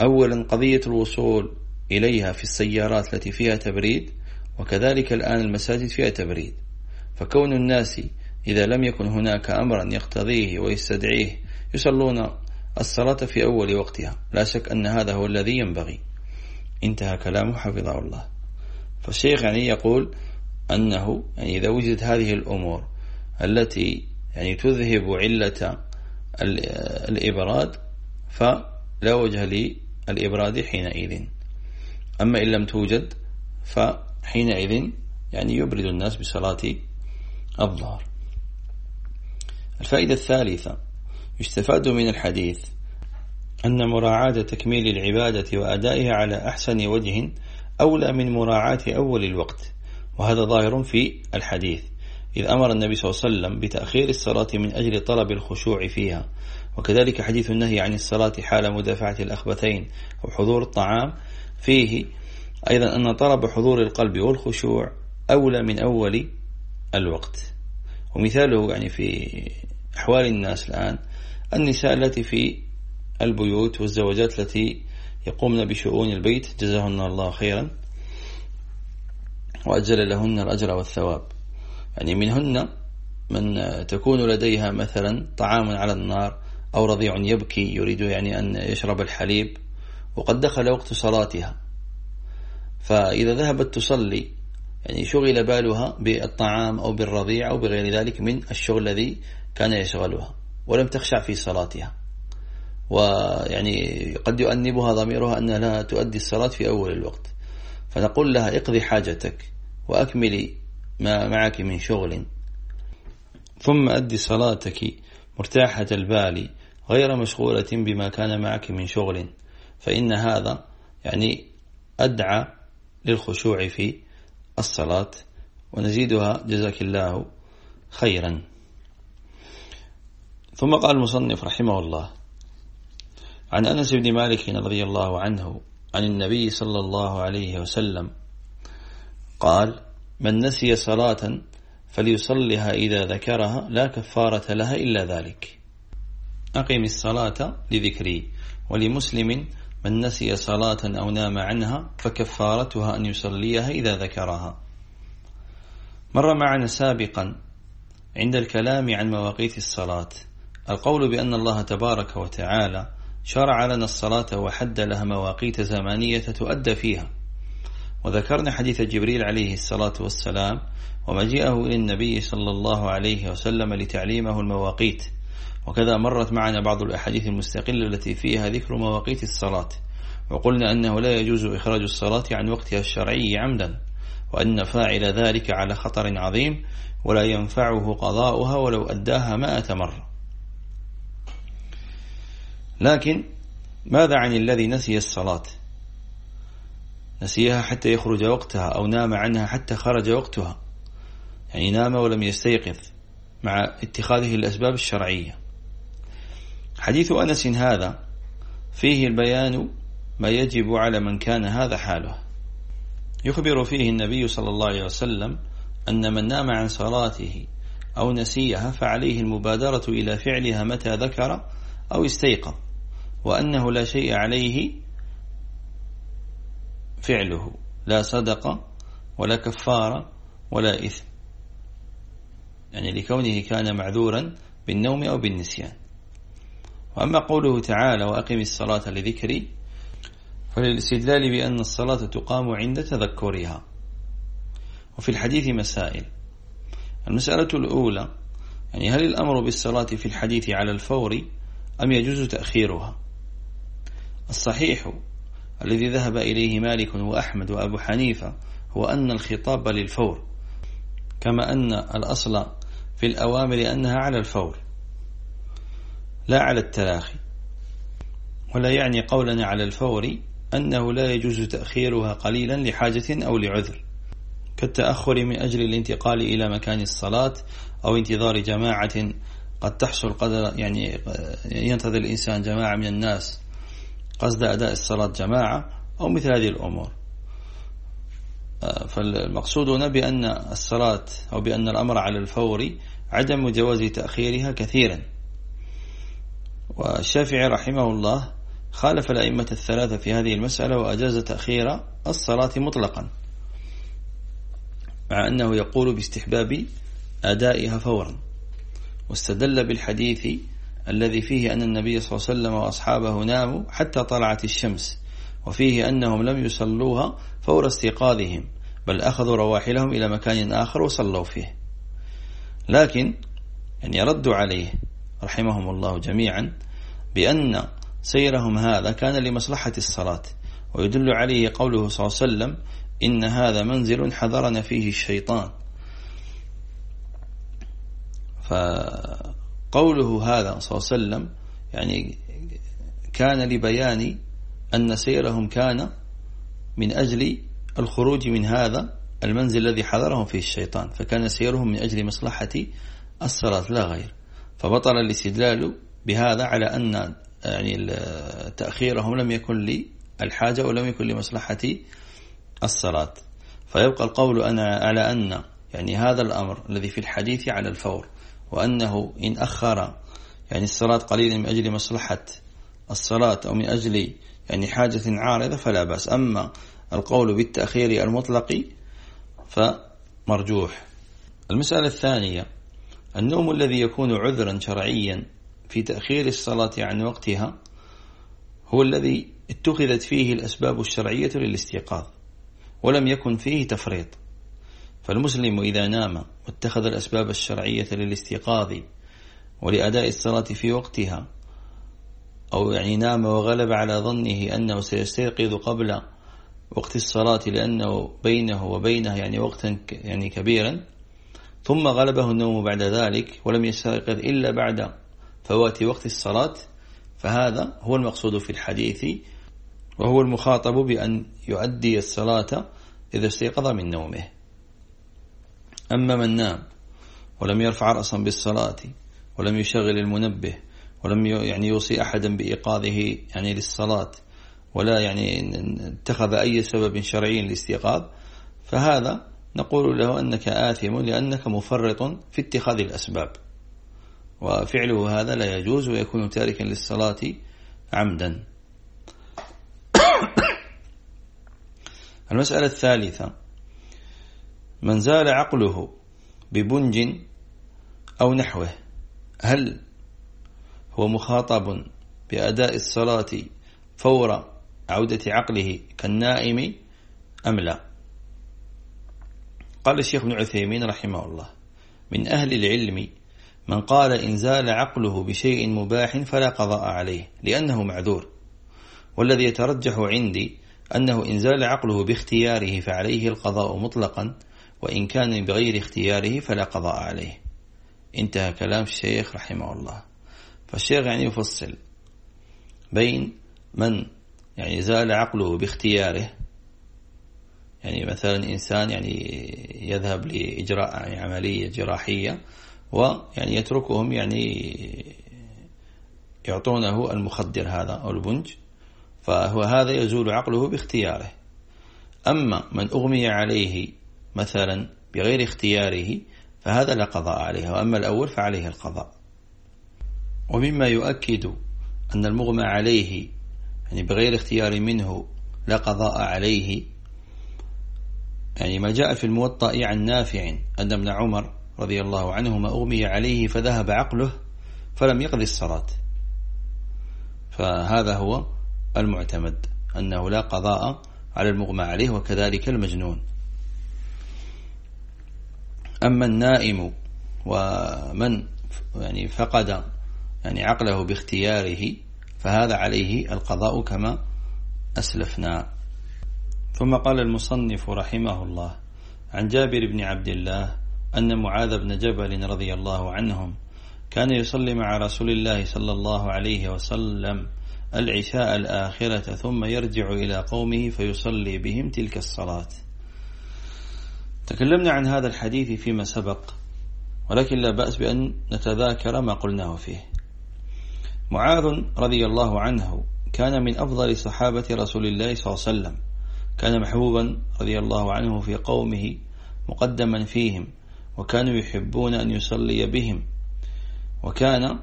أولا قضية الوصول إليها في السيارات التي فيها تبريد وكذلك الآن المساجد فيها تبريد. فكون الناس إذا لم يكن هناك أمرا يقتضيه ويستدعيه يصلون الصلاة في أول وقتها. لا شك أن هذا هو الذي ينبغي. انتهى كلامه حفظه الله. فالشيخ يعني يقول أنه يعني إذا وجدت هذه الأمور التي يعني تذهب علة الإبراد فلا وجه للإبراد حينئذ. أما إن لم توجد فحينئذ يعني يبرد الناس بصلاة الظهر. الفائدة الثالثة يستفاد من الحديث أن مراعاة تكميل العبادة وأدائها على أحسن وجه أولى من مراعاة أول الوقت وهذا ظاهر في الحديث. إذ أمر النبي صلى الله عليه وسلم بتأخير الصلاة من أجل طلب الخشوع فيها. وكذلك حديث النهي عن الصلاة حال مدافعة الأخبثين أو حضور الطعام فيه أيضا أن طلب حضور القلب والخشوع أولى من أول الوقت. ومثاله يعني في أحوال الناس الآن النساء التي في البيوت والزوجات التي يقومن بشؤون البيت جزاهن الله خيرا وأجل لهن الأجر والثواب. يعني منهن من تكون لديها مثلا طعام على النار أو رضيع يبكي يريد يعني أن يشرب الحليب وقد دخل وقت صلاتها. فإذا ذهبت تصلي يعني شغل بالها بالطعام أو بالرضيع أو بغير ذلك من الشغل الذي كان يشغلها ولم تخشع في صلاتها. ويعني قد يؤنبها ضميرها أن لا تؤدي الصلاة في أول الوقت. فنقول لها اقضي حاجتك وأكملي ما معك من شغل. ثم أدي صلاتك مرتاحة البال غير مشغولة بما كان معك من شغل. فإن هذا يعني أدعى للخشوع في الصلاة ونزيدها جزاك الله خيرا. ثم قال المصنف رحمه الله عن أنس بن مالك رضي الله عنه عن النبي صلى الله عليه وسلم قال من نسي صلاة فليصلها إذا ذكرها لا كفارة لها إلا ذلك. أقم الصلاة لذكري. ولمسلم من نسي صلاة أو نام عنها فكفارتها أن يصليها إذا ذكرها. مر معنا سابقا عند الكلام عن مواقيت الصلاة. القول بأن الله تبارك وتعالى شرع لنا الصلاة وحد لها مواقيت زمانية تؤدى فيها. وذكرنا حديث جبريل عليه الصلاة والسلام ومجيئه إلى النبي صلى الله عليه وسلم لتعليمه المواقيت. وكذا مرت معنا بعض الأحاديث المستقلة التي فيها ذكر مواقيت الصلاة. وقلنا أنه لا يجوز إخراج الصلاة عن وقتها الشرعي عمدا وأن فاعل ذلك على خطر عظيم ولا ينفعه قضاؤها ولو أداها مائة مرة. لكن ماذا عن الذي نسي الصلاة؟ نسيها حتى يخرج وقتها أو نام عنها حتى خرج وقتها. يعني نام ولم يستيقظ مع اتخاذه الأسباب الشرعية. حديث أنس هذا فيه البيان ما يجب على من كان هذا حاله. يخبر فيه النبي صلى الله عليه وسلم أن من نام عن صلاته أو نسيها فعليه المبادرة إلى فعلها متى ذكر أو استيقظ وأنه لا شيء عليه فعله. لا صدقة ولا كفارة ولا إثم. يعني لكونه كان معذورا بالنوم أو بالنسيان. وأما قوله تعالى وأقم الصلاة لذكري فللاستدلال بأن الصلاة تقام عند تذكرها. وفي الحديث مسائل. المسألة الأولى يعني هل الأمر بالصلاة في الحديث على الفور أم يجوز تأخيرها؟ الصحيح الذي ذهب إليه مالك وأحمد وأبو حنيفة هو أن الخطاب للفور كما أن الأصل في الأوامر أنها على الفور لا على التراخي ولا يعني قولنا على الفور أنه لا يجوز تأخيرها قليلا لحاجة أو لعذر كالتأخر من أجل الانتقال إلى مكان الصلاة أو انتظار جماعة قد تحصل قدر يعني ينتظر الإنسان جماعة من الناس قصد أداء الصلاة جماعة أو مثل هذه الأمور. فالمقصود هنا بأن الصلاة أو بأن الأمر على الفور عدم جواز تأخيرها كثيرا. والشافعي رحمه الله خالف الأئمة الثلاثة في هذه المسألة وأجاز تأخير الصلاة مطلقا مع أنه يقول باستحباب أدائها فورا واستدل بالحديث الذي فيه أن النبي صلى الله عليه وسلم وأصحابه ناموا حتى طلعت الشمس وفيه أنهم لم يصلوها فور استيقاظهم بل أخذوا رواحلهم إلى مكان آخر وصلوا فيه. لكن يعني ردوا عليه رحمهم الله جميعا بأن سيرهم هذا كان لمصلحة الصلاة ويدل عليه قوله صلى الله عليه وسلم إن هذا منزل حذرنا فيه الشيطان. فقوله هذا صلى الله عليه وسلم يعني كان لبيان أن سيرهم كان من أجل الخروج من هذا المنزل الذي حذرهم فيه الشيطان فكان سيرهم من أجل مصلحة الصلاة لا غير. فبطل الاستدلال بهذا على أن يعني تأخيرهم لم يكن للحاجة ولم يكن لمصلحة الصلاة فيبقى القول أنا على أن يعني هذا الأمر الذي في الحديث على الفور. وأنه إن أخر يعني الصلاة قليلا من أجل مصلحة الصلاة أو من أجل يعني حاجة عارضة فلا بأس. أما القول بالتأخير المطلق فمرجوح. المسألة الثانية النوم الذي يكون عذرا شرعيا في تأخير الصلاة عن وقتها هو الذي اتخذت فيه الأسباب الشرعية للاستيقاظ ولم يكن فيه تفريط. فالمسلم إذا نام واتخذ الأسباب الشرعية للاستيقاظ ولأداء الصلاة في وقتها أو يعني نام وغلب على ظنه أنه سيستيقظ قبل وقت الصلاة لأنه بينه وبينه يعني وقتا يعني كبيرا ثم غلبه النوم بعد ذلك ولم يستيقظ إلا بعد فوات وقت الصلاة فهذا هو المقصود في الحديث وهو المخاطب بأن يؤدي الصلاة إذا استيقظ من نومه. أما من نام ولم يرفع رأسا بالصلاة ولم يشغل المنبه ولم يعني يوصي أحدا بإيقاظه يعني للصلاة ولا يعني اتخذ أي سبب شرعي للاستيقاظ فهذا نقول له أنك آثم لأنك مفرط في اتخاذ الأسباب. وفعله هذا لا يجوز ويكون تاركا للصلاة عمدا. المسألة الثالثة. من زال عقله ببنج أو نحوه هل هو مخاطب بأداء الصلاة فور عودة عقله كالنائم أم لا؟ قال الشيخ ابن عثيمين رحمه الله من أهل العلم من قال إن زال عقله بشيء مباح فلا قضاء عليه لأنه معذور. والذي يترجح عندي أنه إن زال عقله باختياره فعليه القضاء مطلقا وإن كان بغير اختياره فلا قضاء عليه. انتهى كلام الشيخ رحمه الله. فالشيخ يعني يفصل بين من يعني زال عقله باختياره يعني مثلا إنسان يعني يذهب لإجراء يعني عملية جراحية ويعني يتركهم يعني يعطونه المخدر هذا أو البنج فهو هذا يزول عقله باختياره. أما من أغمي عليه مثلا بغير اختياره فهذا لا قضاء عليه. وأما الأول فعليه القضاء. ومما يؤكد أن المغمى عليه يعني بغير اختيار منه لا قضاء عليه. يعني ما جاء في الموطأ عن نافع أن ابن عمر رضي الله عنهما أغمي عليه فذهب عقله فلم يقضي الصلاة. فهذا هو المعتمد أنه لا قضاء على المغمى عليه وكذلك المجنون. أما النائم ومن يعني فقد يعني عقله باختياره فهذا عليه القضاء كما أسلفنا. ثم قال المصنف رحمه الله عن جابر بن عبد الله أن معاذ بن جبل رضي الله عنهم كان يصلي مع رسول الله صلى الله عليه وسلم العشاء الآخرة ثم يرجع إلى قومه فيصلي بهم تلك الصلاة. تكلمنا عن هذا الحديث فيما سبق ولكن لا بأس بأن نتذاكر ما قلناه فيه. معاذ رضي الله عنه كان من أفضل صحابة رسول الله صلى الله عليه وسلم. كان محبوبا رضي الله عنه في قومه مقدما فيهم وكانوا يحبون أن يصلي بهم. وكان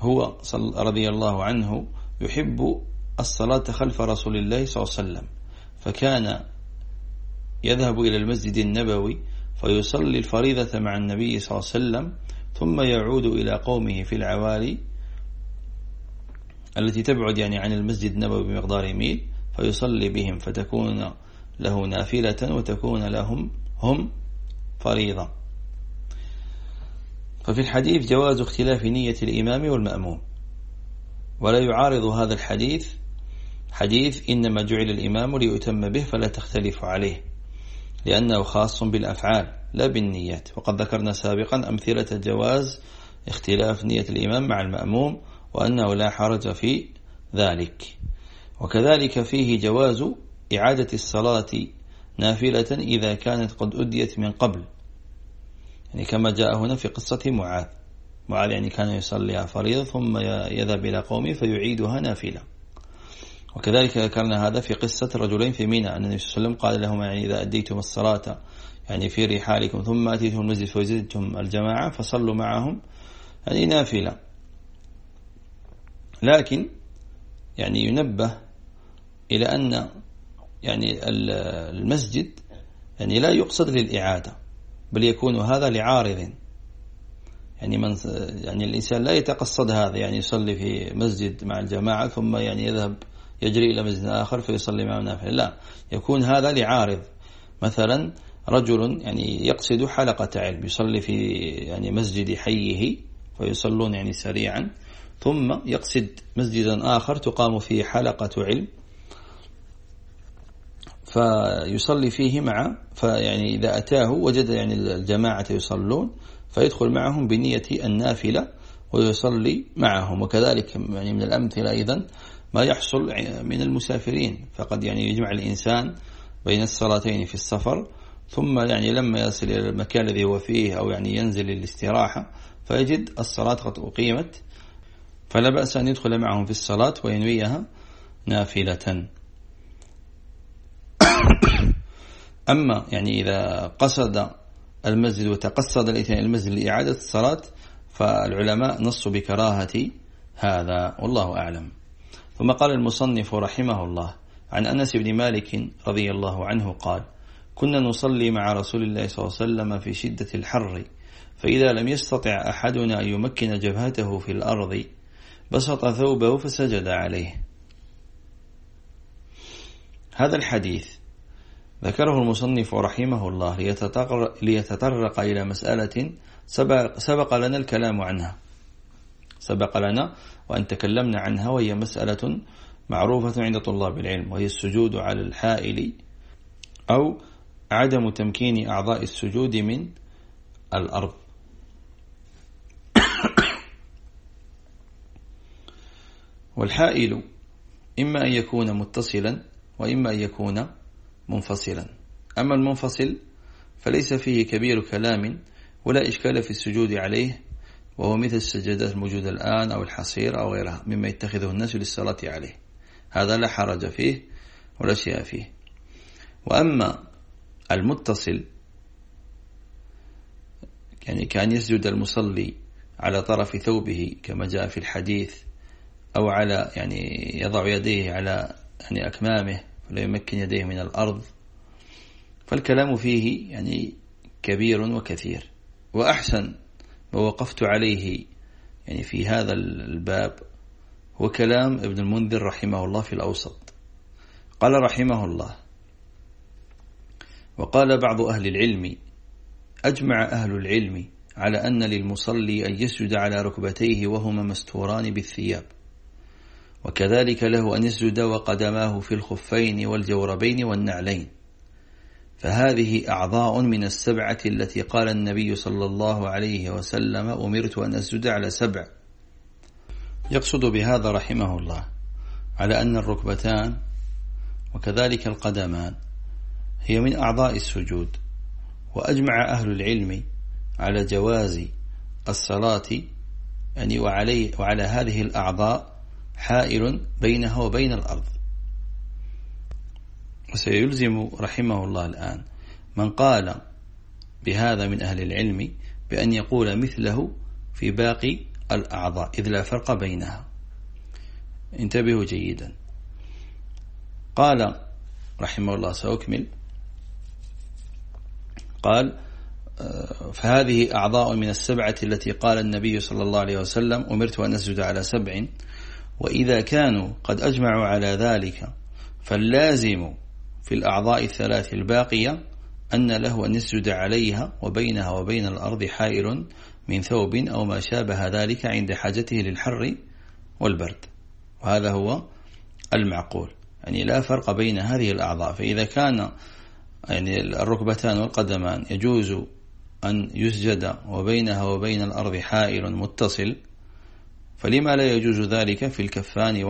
هو رضي الله عنه يحب الصلاة خلف رسول الله صلى الله عليه وسلم. فكان يذهب إلى المسجد النبوي فيصلي الفريضة مع النبي صلى الله عليه وسلم ثم يعود إلى قومه في العوالي التي تبعد يعني عن المسجد النبوي بمقدار ميل فيصلي بهم فتكون له نافلة وتكون لهم هم فريضة. ففي الحديث جواز اختلاف نية الإمام والمأموم. ولا يعارض هذا الحديث حديث إنما جعل الإمام ليؤتم به فلا تختلف عليه. لأنه خاص بالأفعال لا بالنيات. وقد ذكرنا سابقا أمثلة جواز اختلاف نية الإمام مع المأموم وأنه لا حرج في ذلك. وكذلك فيه جواز إعادة الصلاة نافلة إذا كانت قد أديت من قبل. يعني كما جاء هنا في قصة معاذ. معاذ يعني كان يصليها فريضة ثم يذهب إلى قومه فيعيدها نافلة. وكذلك ذكرنا هذا في قصة رجلين في ميناء. أن النبي صلى الله عليه وسلم قال لهم يعني إذا أديتم الصلاة يعني في رحالكم ثم أتيتم المسجد فوجدتم الجماعة فصلوا معهم يعني نافلة. لكن يعني ينبه إلى أن يعني المسجد يعني لا يقصد للإعادة بل يكون هذا لعارض. يعني من يعني الإنسان لا يتقصد هذا يعني يصلي في مسجد مع الجماعة ثم يعني يذهب يجري إلى مسجد آخر فيصلي معه نافلة لا يكون هذا لعارض. مثلا رجل يعني يقصد حلقة علم يصلي في يعني مسجد حيه فيصلون يعني سريعا ثم يقصد مسجدا آخر تقام فيه حلقة علم فيصلي فيه مع فيعني إذا أتاه وجد يعني الجماعة يصلون فيدخل معهم بنية النافلة ويصلي معهم. وكذلك يعني من الأمثلة أيضا ما يحصل من المسافرين. فقد يعني يجمع الإنسان بين الصلاتين في السفر ثم يعني لما يصل إلى المكان الذي هو فيه أو يعني ينزل للاستراحة فيجد الصلاة قد أقيمت. فلا بأس أن يدخل معهم في الصلاة وينويها نافلة. أما يعني إذا قصد المسجد وتقصد الاثنين المسجد لإعادة الصلاة فالعلماء نصوا بكراهة هذا والله أعلم. ثم قال المصنف رحمه الله عن أنس بن مالك رضي الله عنه قال كنا نصلي مع رسول الله صلى الله عليه وسلم في شدة الحر فإذا لم يستطع أحدنا أن يمكن جبهته في الأرض بسط ثوبه فسجد عليه. هذا الحديث ذكره المصنف رحمه الله ليتطرق إلى مسألة سبق لنا الكلام عنها. سبق لنا وأن تكلمنا عنها وهي مسألة معروفة عند طلاب العلم وهي السجود على الحائل أو عدم تمكين أعضاء السجود من الأرض. والحائل إما أن يكون متصلا وإما أن يكون منفصلا. أما المنفصل فليس فيه كبير كلام ولا إشكال في السجود عليه وهو مثل السجدات الموجودة الآن أو الحصير أو غيرها مما يتخذه الناس للصلاة عليه. هذا لا حرج فيه ولا شيء فيه. وأما المتصل يعني كان يسجد المصلي على طرف ثوبه كما جاء في الحديث أو على يعني يضع يديه على يعني أكمامه ولا يمكن يديه من الأرض. فالكلام فيه يعني كبير وكثير. وأحسن ما وقفت عليه يعني في هذا الباب هو كلام ابن المنذر رحمه الله في الأوسط. قال رحمه الله وقال بعض أهل العلم أجمع أهل العلم على أن للمصلي أن يسجد على ركبتيه وهما مستوران بالثياب. وكذلك له أن يسجد وقدماه في الخفين والجوربين والنعلين. فهذه أعضاء من السبعة التي قال النبي صلى الله عليه وسلم أمرت أن أسجد على سبع. يقصد بهذا رحمه الله على أن الركبتان وكذلك القدمان هي من أعضاء السجود وأجمع أهل العلم على جواز الصلاة يعني وعلي وعلى هذه الأعضاء حائل بينها وبين الأرض. وسيلزم رحمه الله الآن من قال بهذا من أهل العلم بأن يقول مثله في باقي الأعضاء إذ لا فرق بينها. انتبهوا جيدا. قال رحمه الله سأكمل. قال آه، فهذه أعضاء من السبعة التي قال النبي صلى الله عليه وسلم أمرت أن أسجد على سبع. وإذا كانوا قد أجمعوا على ذلك فاللازم في الأعضاء الثلاث الباقية أن له أن يسجد عليها وبينها وبين الأرض حائر من ثوب أو ما شابه ذلك عند حاجته للحر والبرد. وهذا هو المعقول. يعني لا فرق بين هذه الأعضاء. فإذا كان يعني الركبتان والقدمان يجوز أن يسجد وبينها وبين الأرض حائر متصل فلما لا يجوز ذلك في الكفان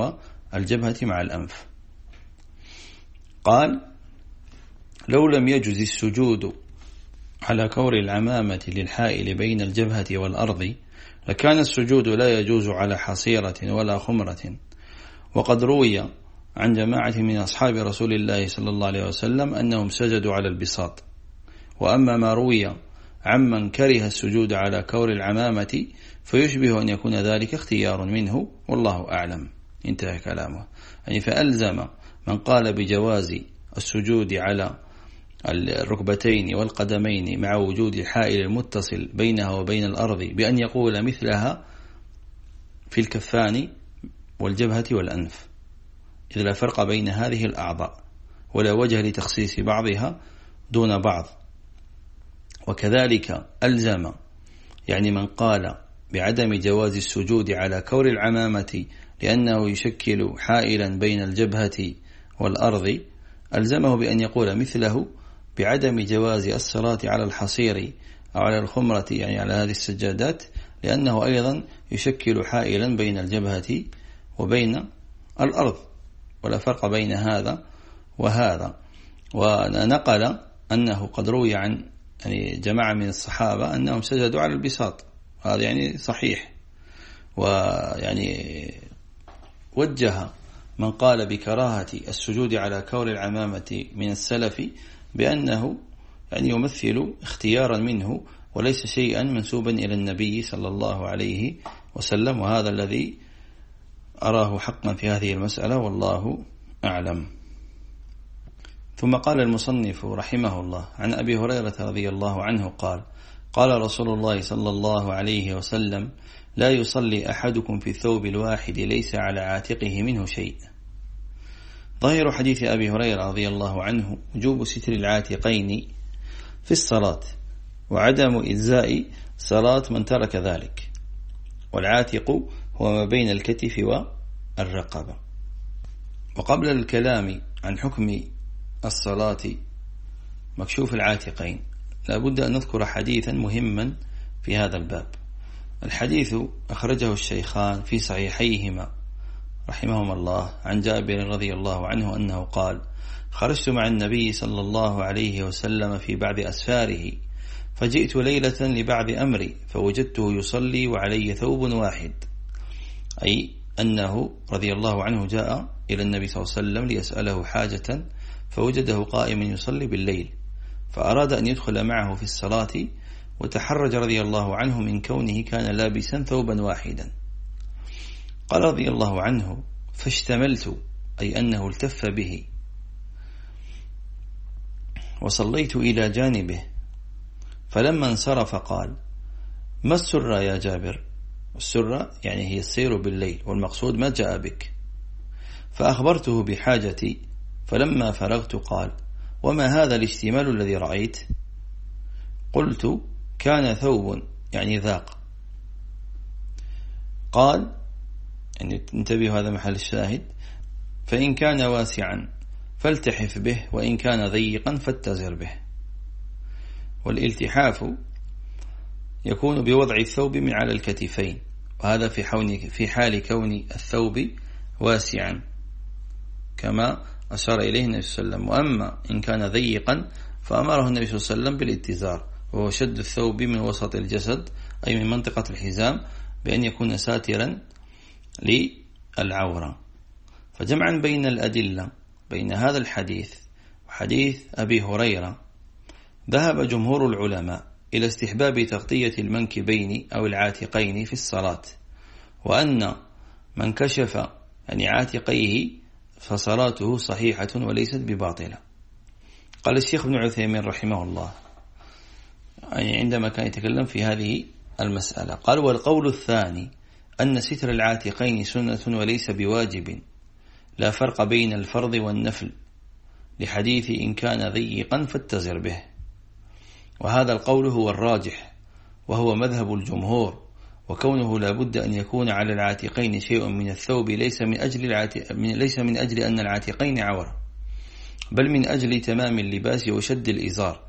والجبهة مع الأنف؟ قال لو لم يجز السجود على كور العمامة للحائل بين الجبهة والأرض لكان السجود لا يجوز على حصيرة ولا خمرة. وقد روي عن جماعة من أصحاب رسول الله صلى الله عليه وسلم أنهم سجدوا على البساط. وأما ما روي عمن كره السجود على كور العمامة فيشبه أن يكون ذلك اختيار منه والله أعلم. انتهى كلامه. يعني فألزم من قال بجواز السجود على الركبتين والقدمين مع وجود الحائل المتصل بينها وبين الأرض بأن يقول مثلها في الكفان والجبهة والأنف. إذ لا فرق بين هذه الأعضاء ولا وجه لتخصيص بعضها دون بعض. وكذلك ألزم يعني من قال بعدم جواز السجود على كور العمامة لأنه يشكل حائلا بين الجبهة والأرض. ألزمه بأن يقول مثله بعدم جواز الصلاة على الحصير أو على الخمرة يعني على هذه السجادات لأنه أيضا يشكل حائلا بين الجبهة وبين الأرض. ولا فرق بين هذا وهذا. ونقل أنه قد روي عن يعني جماعة من الصحابة أنهم سجدوا على البساط. هذا يعني صحيح. ويعني وجه من قال بكراهة السجود على كور العمامة من السلف بأنه يعني يمثل اختيارا منه وليس شيئا منسوبا إلى النبي صلى الله عليه وسلم. وهذا الذي أراه حقا في هذه المسألة والله أعلم. ثم قال المصنف رحمه الله عن أبي هريرة رضي الله عنه قال قال رسول الله صلى الله عليه وسلم لا يصلي أحدكم في الثوب الواحد ليس على عاتقه منه شيء. ظاهر حديث أبي هريرة رضي الله عنه وجوب ستر العاتقين في الصلاة وعدم إجزاء صلاة من ترك ذلك والعاتق هو ما بين الكتف والرقبة. وقبل الكلام عن حكم الصلاة مكشوف العاتقين لابد أن نذكر حديثا مهما في هذا الباب. الحديث أخرجه الشيخان في صحيحيهما رحمهما الله عن جابر رضي الله عنه أنه قال خرجت مع النبي صلى الله عليه وسلم في بعض أسفاره فجئت ليلة لبعض أمري فوجدته يصلي وعلي ثوب واحد. أي أنه رضي الله عنه جاء إلى النبي صلى الله عليه وسلم ليسأله حاجة فوجده قائما يصلي بالليل. فأراد أن يدخل معه في الصلاة وتحرج رضي الله عنه من كونه كان لابسا ثوبا واحدا. قال رضي الله عنه فاشتملت أي أنه التف به. وصليت إلى جانبه. فلما انصرف قال ما السرة يا جابر؟ السرة يعني هي السير بالليل والمقصود ما جاء بك. فأخبرته بحاجتي فلما فرغت قال وما هذا الاشتمال الذي رأيت؟ قلت كان ثوب يعني ذاق. قال يعني انتبهوا هذا محل الشاهد. فإن كان واسعا فالتحف به وإن كان ضيقا فاتزر به. والالتحاف يكون بوضع الثوب من على الكتفين وهذا في, في حال كون الثوب واسعا كما أشار إليه النبي صلى الله عليه وسلم. وأما إن كان ضيقا فأمره النبي صلى الله عليه وسلم بالاتزار وهو شد الثوب من وسط الجسد أي من منطقة الحزام بأن يكون ساترا للعورة. فجمعا بين الأدلة بين هذا الحديث وحديث أبي هريرة ذهب جمهور العلماء إلى استحباب تغطية المنكبين أو العاتقين في الصلاة وأن من كشف يعني عاتقيه فصلاته صحيحة وليست بباطلة. قال الشيخ ابن عثيمين رحمه الله يعني عندما كان يتكلم في هذه المسألة قال والقول الثاني أن ستر العاتقين سنة وليس بواجب لا فرق بين الفرض والنفل لحديث إن كان ضيقا فاتزر به. وهذا القول هو الراجح وهو مذهب الجمهور. وكونه لا بد أن يكون على العاتقين شيء من الثوب ليس من أجل, من ليس من أجل أن العاتقين عورة بل من أجل تمام اللباس وشد الإزار.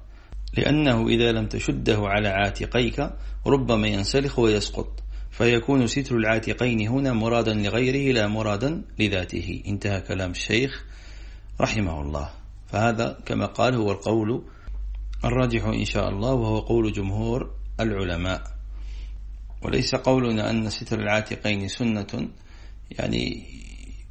لأنه إذا لم تشده على عاتقيك ربما ينسلخ ويسقط فيكون ستر العاتقين هنا مرادا لغيره لا مرادا لذاته. انتهى كلام الشيخ رحمه الله. فهذا كما قال هو القول الراجح إن شاء الله وهو قول جمهور العلماء. وليس قولنا أن ستر العاتقين سنة يعني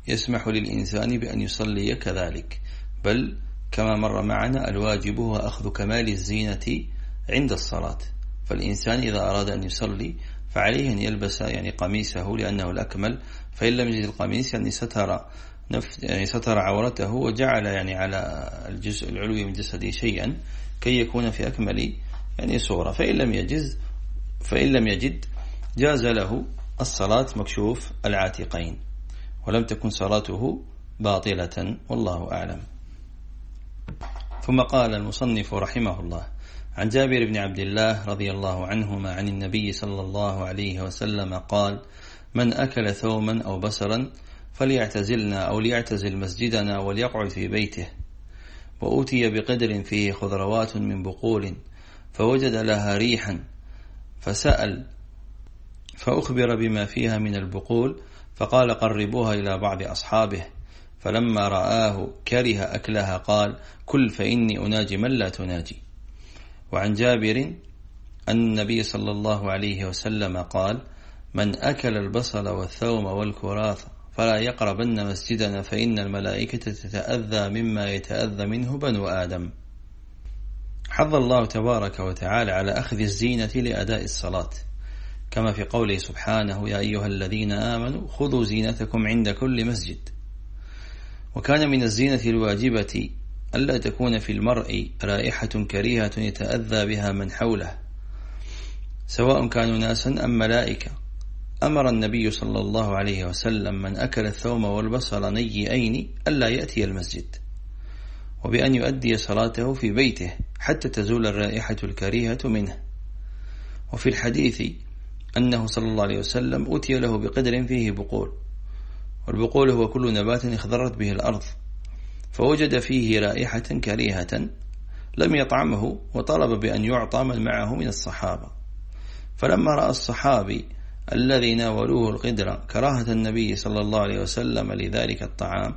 يسمح للإنسان بأن يصلي كذلك بل كما مر معنا الواجب هو أخذ كمال الزينة عند الصلاة. فالإنسان إذا أراد أن يصلي فعليه أن يلبس يعني قميصه لأنه الأكمل فإن لم يجد القميص يعني ستر نفس يعني ستر عورته وجعل يعني على الجزء العلوي من جسده شيئا كي يكون في أكمل يعني صورة. فإن لم يجز فإن لم يجد جاز له الصلاة مكشوف العاتقين ولم تكن صلاته باطلة والله أعلم. ثم قال المصنف رحمه الله عن جابر بن عبد الله رضي الله عنهما عن النبي صلى الله عليه وسلم قال من أكل ثوما أو بصرا فليعتزلنا أو ليعتزل مسجدنا وليقعد في بيته وأوتي بقدر فيه خضروات من بقول فوجد لها ريحا فسأل فأخبر بما فيها من البقول فقال قربوها إلى بعض أصحابه. فلما رآه كره أكلها قال كل فإني أناجي من لا تناجي. وعن جابر أن النبي صلى الله عليه وسلم قال من أكل البصل والثوم والكراث فلا يقربن مسجدنا فإن الملائكة تتأذى مما يتأذى منه بنو آدم. حظ الله تبارك وتعالى على أخذ الزينة لأداء الصلاة. كما في قوله سبحانه يا أيها الذين آمنوا خذوا زينتكم عند كل مسجد. وكان من الزينة الواجبة ألا تكون في المرء رائحة كريهة يتأذى بها من حوله سواء كانوا ناسا أم ملائكة. أمر النبي صلى الله عليه وسلم من أكل الثوم والبصل نيئين ألا يأتي المسجد وبأن يؤدي صلاته في بيته حتى تزول الرائحة الكريهة منه. وفي الحديث أنه صلى الله عليه وسلم أتي له بقدر فيه بقول والبقول هو كل نبات اخضرت به الأرض فوجد فيه رائحة كريهة لم يطعمه وطلب بأن يعطى من معه من الصحابة. فلما رأى الصحابي الذي ناولوه القدر كراهة النبي صلى الله عليه وسلم لذلك الطعام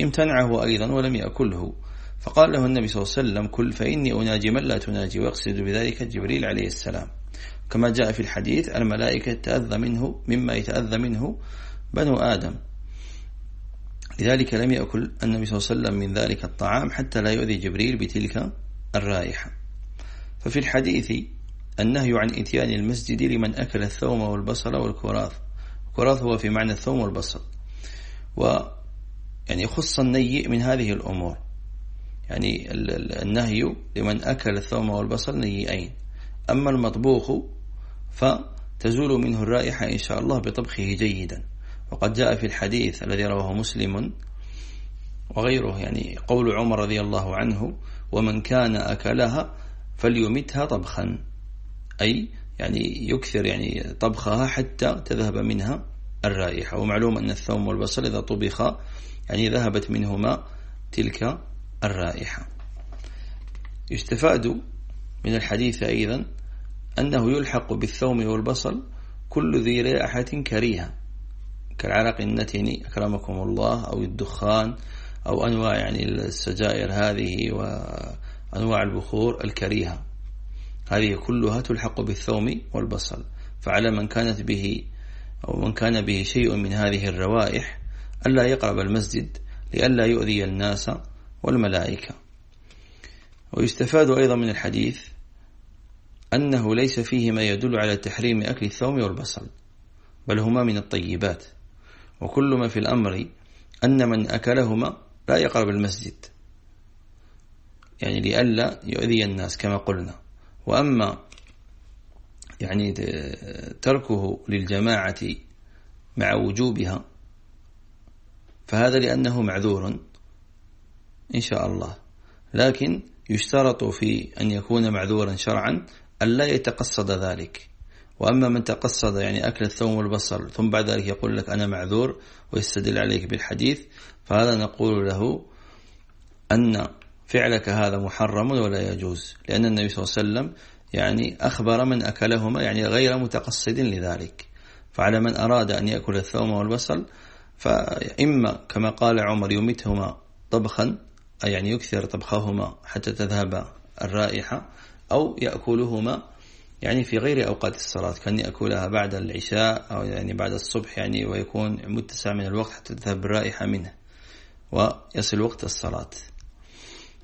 امتنعه أيضا ولم يأكله فقال له النبي صلى الله عليه وسلم كل فإني أناجي من لا تناجي ويقصد بذلك جبريل عليه السلام. كما جاء في الحديث الملائكة تأذى منه مما يتأذى منه بنو آدم. لذلك لم يأكل النبي صلى الله عليه وسلم من ذلك الطعام حتى لا يؤذي جبريل بتلك الرائحة. ففي الحديث النهي عن إتيان المسجد لمن أكل الثوم والبصل والكراث. الكراث هو في معنى الثوم والبصل. و يعني خص النيء من هذه الأمور. يعني النهي لمن أكل الثوم والبصل نيئين. أما المطبوخ فتزول منه الرائحة إن شاء الله بطبخه جيدا. وقد جاء في الحديث الذي رواه مسلم وغيره يعني قول عمر رضي الله عنه ومن كان أكلها فليمتها طبخا. أي يعني يكثر يعني طبخها حتى تذهب منها الرائحة. ومعلوم أن الثوم والبصل إذا طبخ يعني ذهبت منهما تلك الرائحة. يستفاد من الحديث أيضا أنه يلحق بالثوم والبصل كل ذي رائحة كريهة كالعرق النتن أكرمكم الله أو الدخان أو أنواع يعني السجائر هذه وأنواع البخور الكريهة. هذه كلها تلحق بالثوم والبصل. فعلى من كانت به أو من كان به شيء من هذه الروائح ألا يقرب المسجد لئلا يؤذي الناس والملائكة. ويستفاد أيضا من الحديث أنه ليس فيه ما يدل على تحريم أكل الثوم والبصل بل هما من الطيبات. وكل ما في الأمر أن من أكلهما لا يقرب المسجد يعني لئلا يؤذي الناس كما قلنا. وأما يعني تركه للجماعة مع وجوبها فهذا لأنه معذور إن شاء الله. لكن يشترط في أن يكون معذورا شرعا ألا يتقصد ذلك. وأما من تقصد يعني أكل الثوم والبصل ثم بعد ذلك يقول لك أنا معذور ويستدل عليك بالحديث فهذا نقول له أن فعلك هذا محرم ولا يجوز لأن النبي صلى الله عليه وسلم يعني أخبر من أكلهما يعني غير متقصد لذلك. فعلى من أراد أن يأكل الثوم والبصل فإما كما قال عمر يمتهما طبخا أي يعني يكثر طبخهما حتى تذهب الرائحة أو يأكلهما يعني في غير أوقات الصلاة كان يأكلها بعد العشاء أو يعني بعد الصبح يعني ويكون متسع من الوقت حتى تذهب الرائحة منه ويصل وقت الصلاة.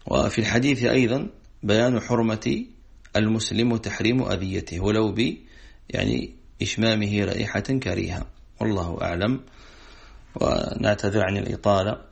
وفي الحديث أيضا بيان حرمة المسلم وتحريم أذيته ولو ب يعني إشمامه رائحة كريهة والله أعلم. ونعتذر عن الإطالة.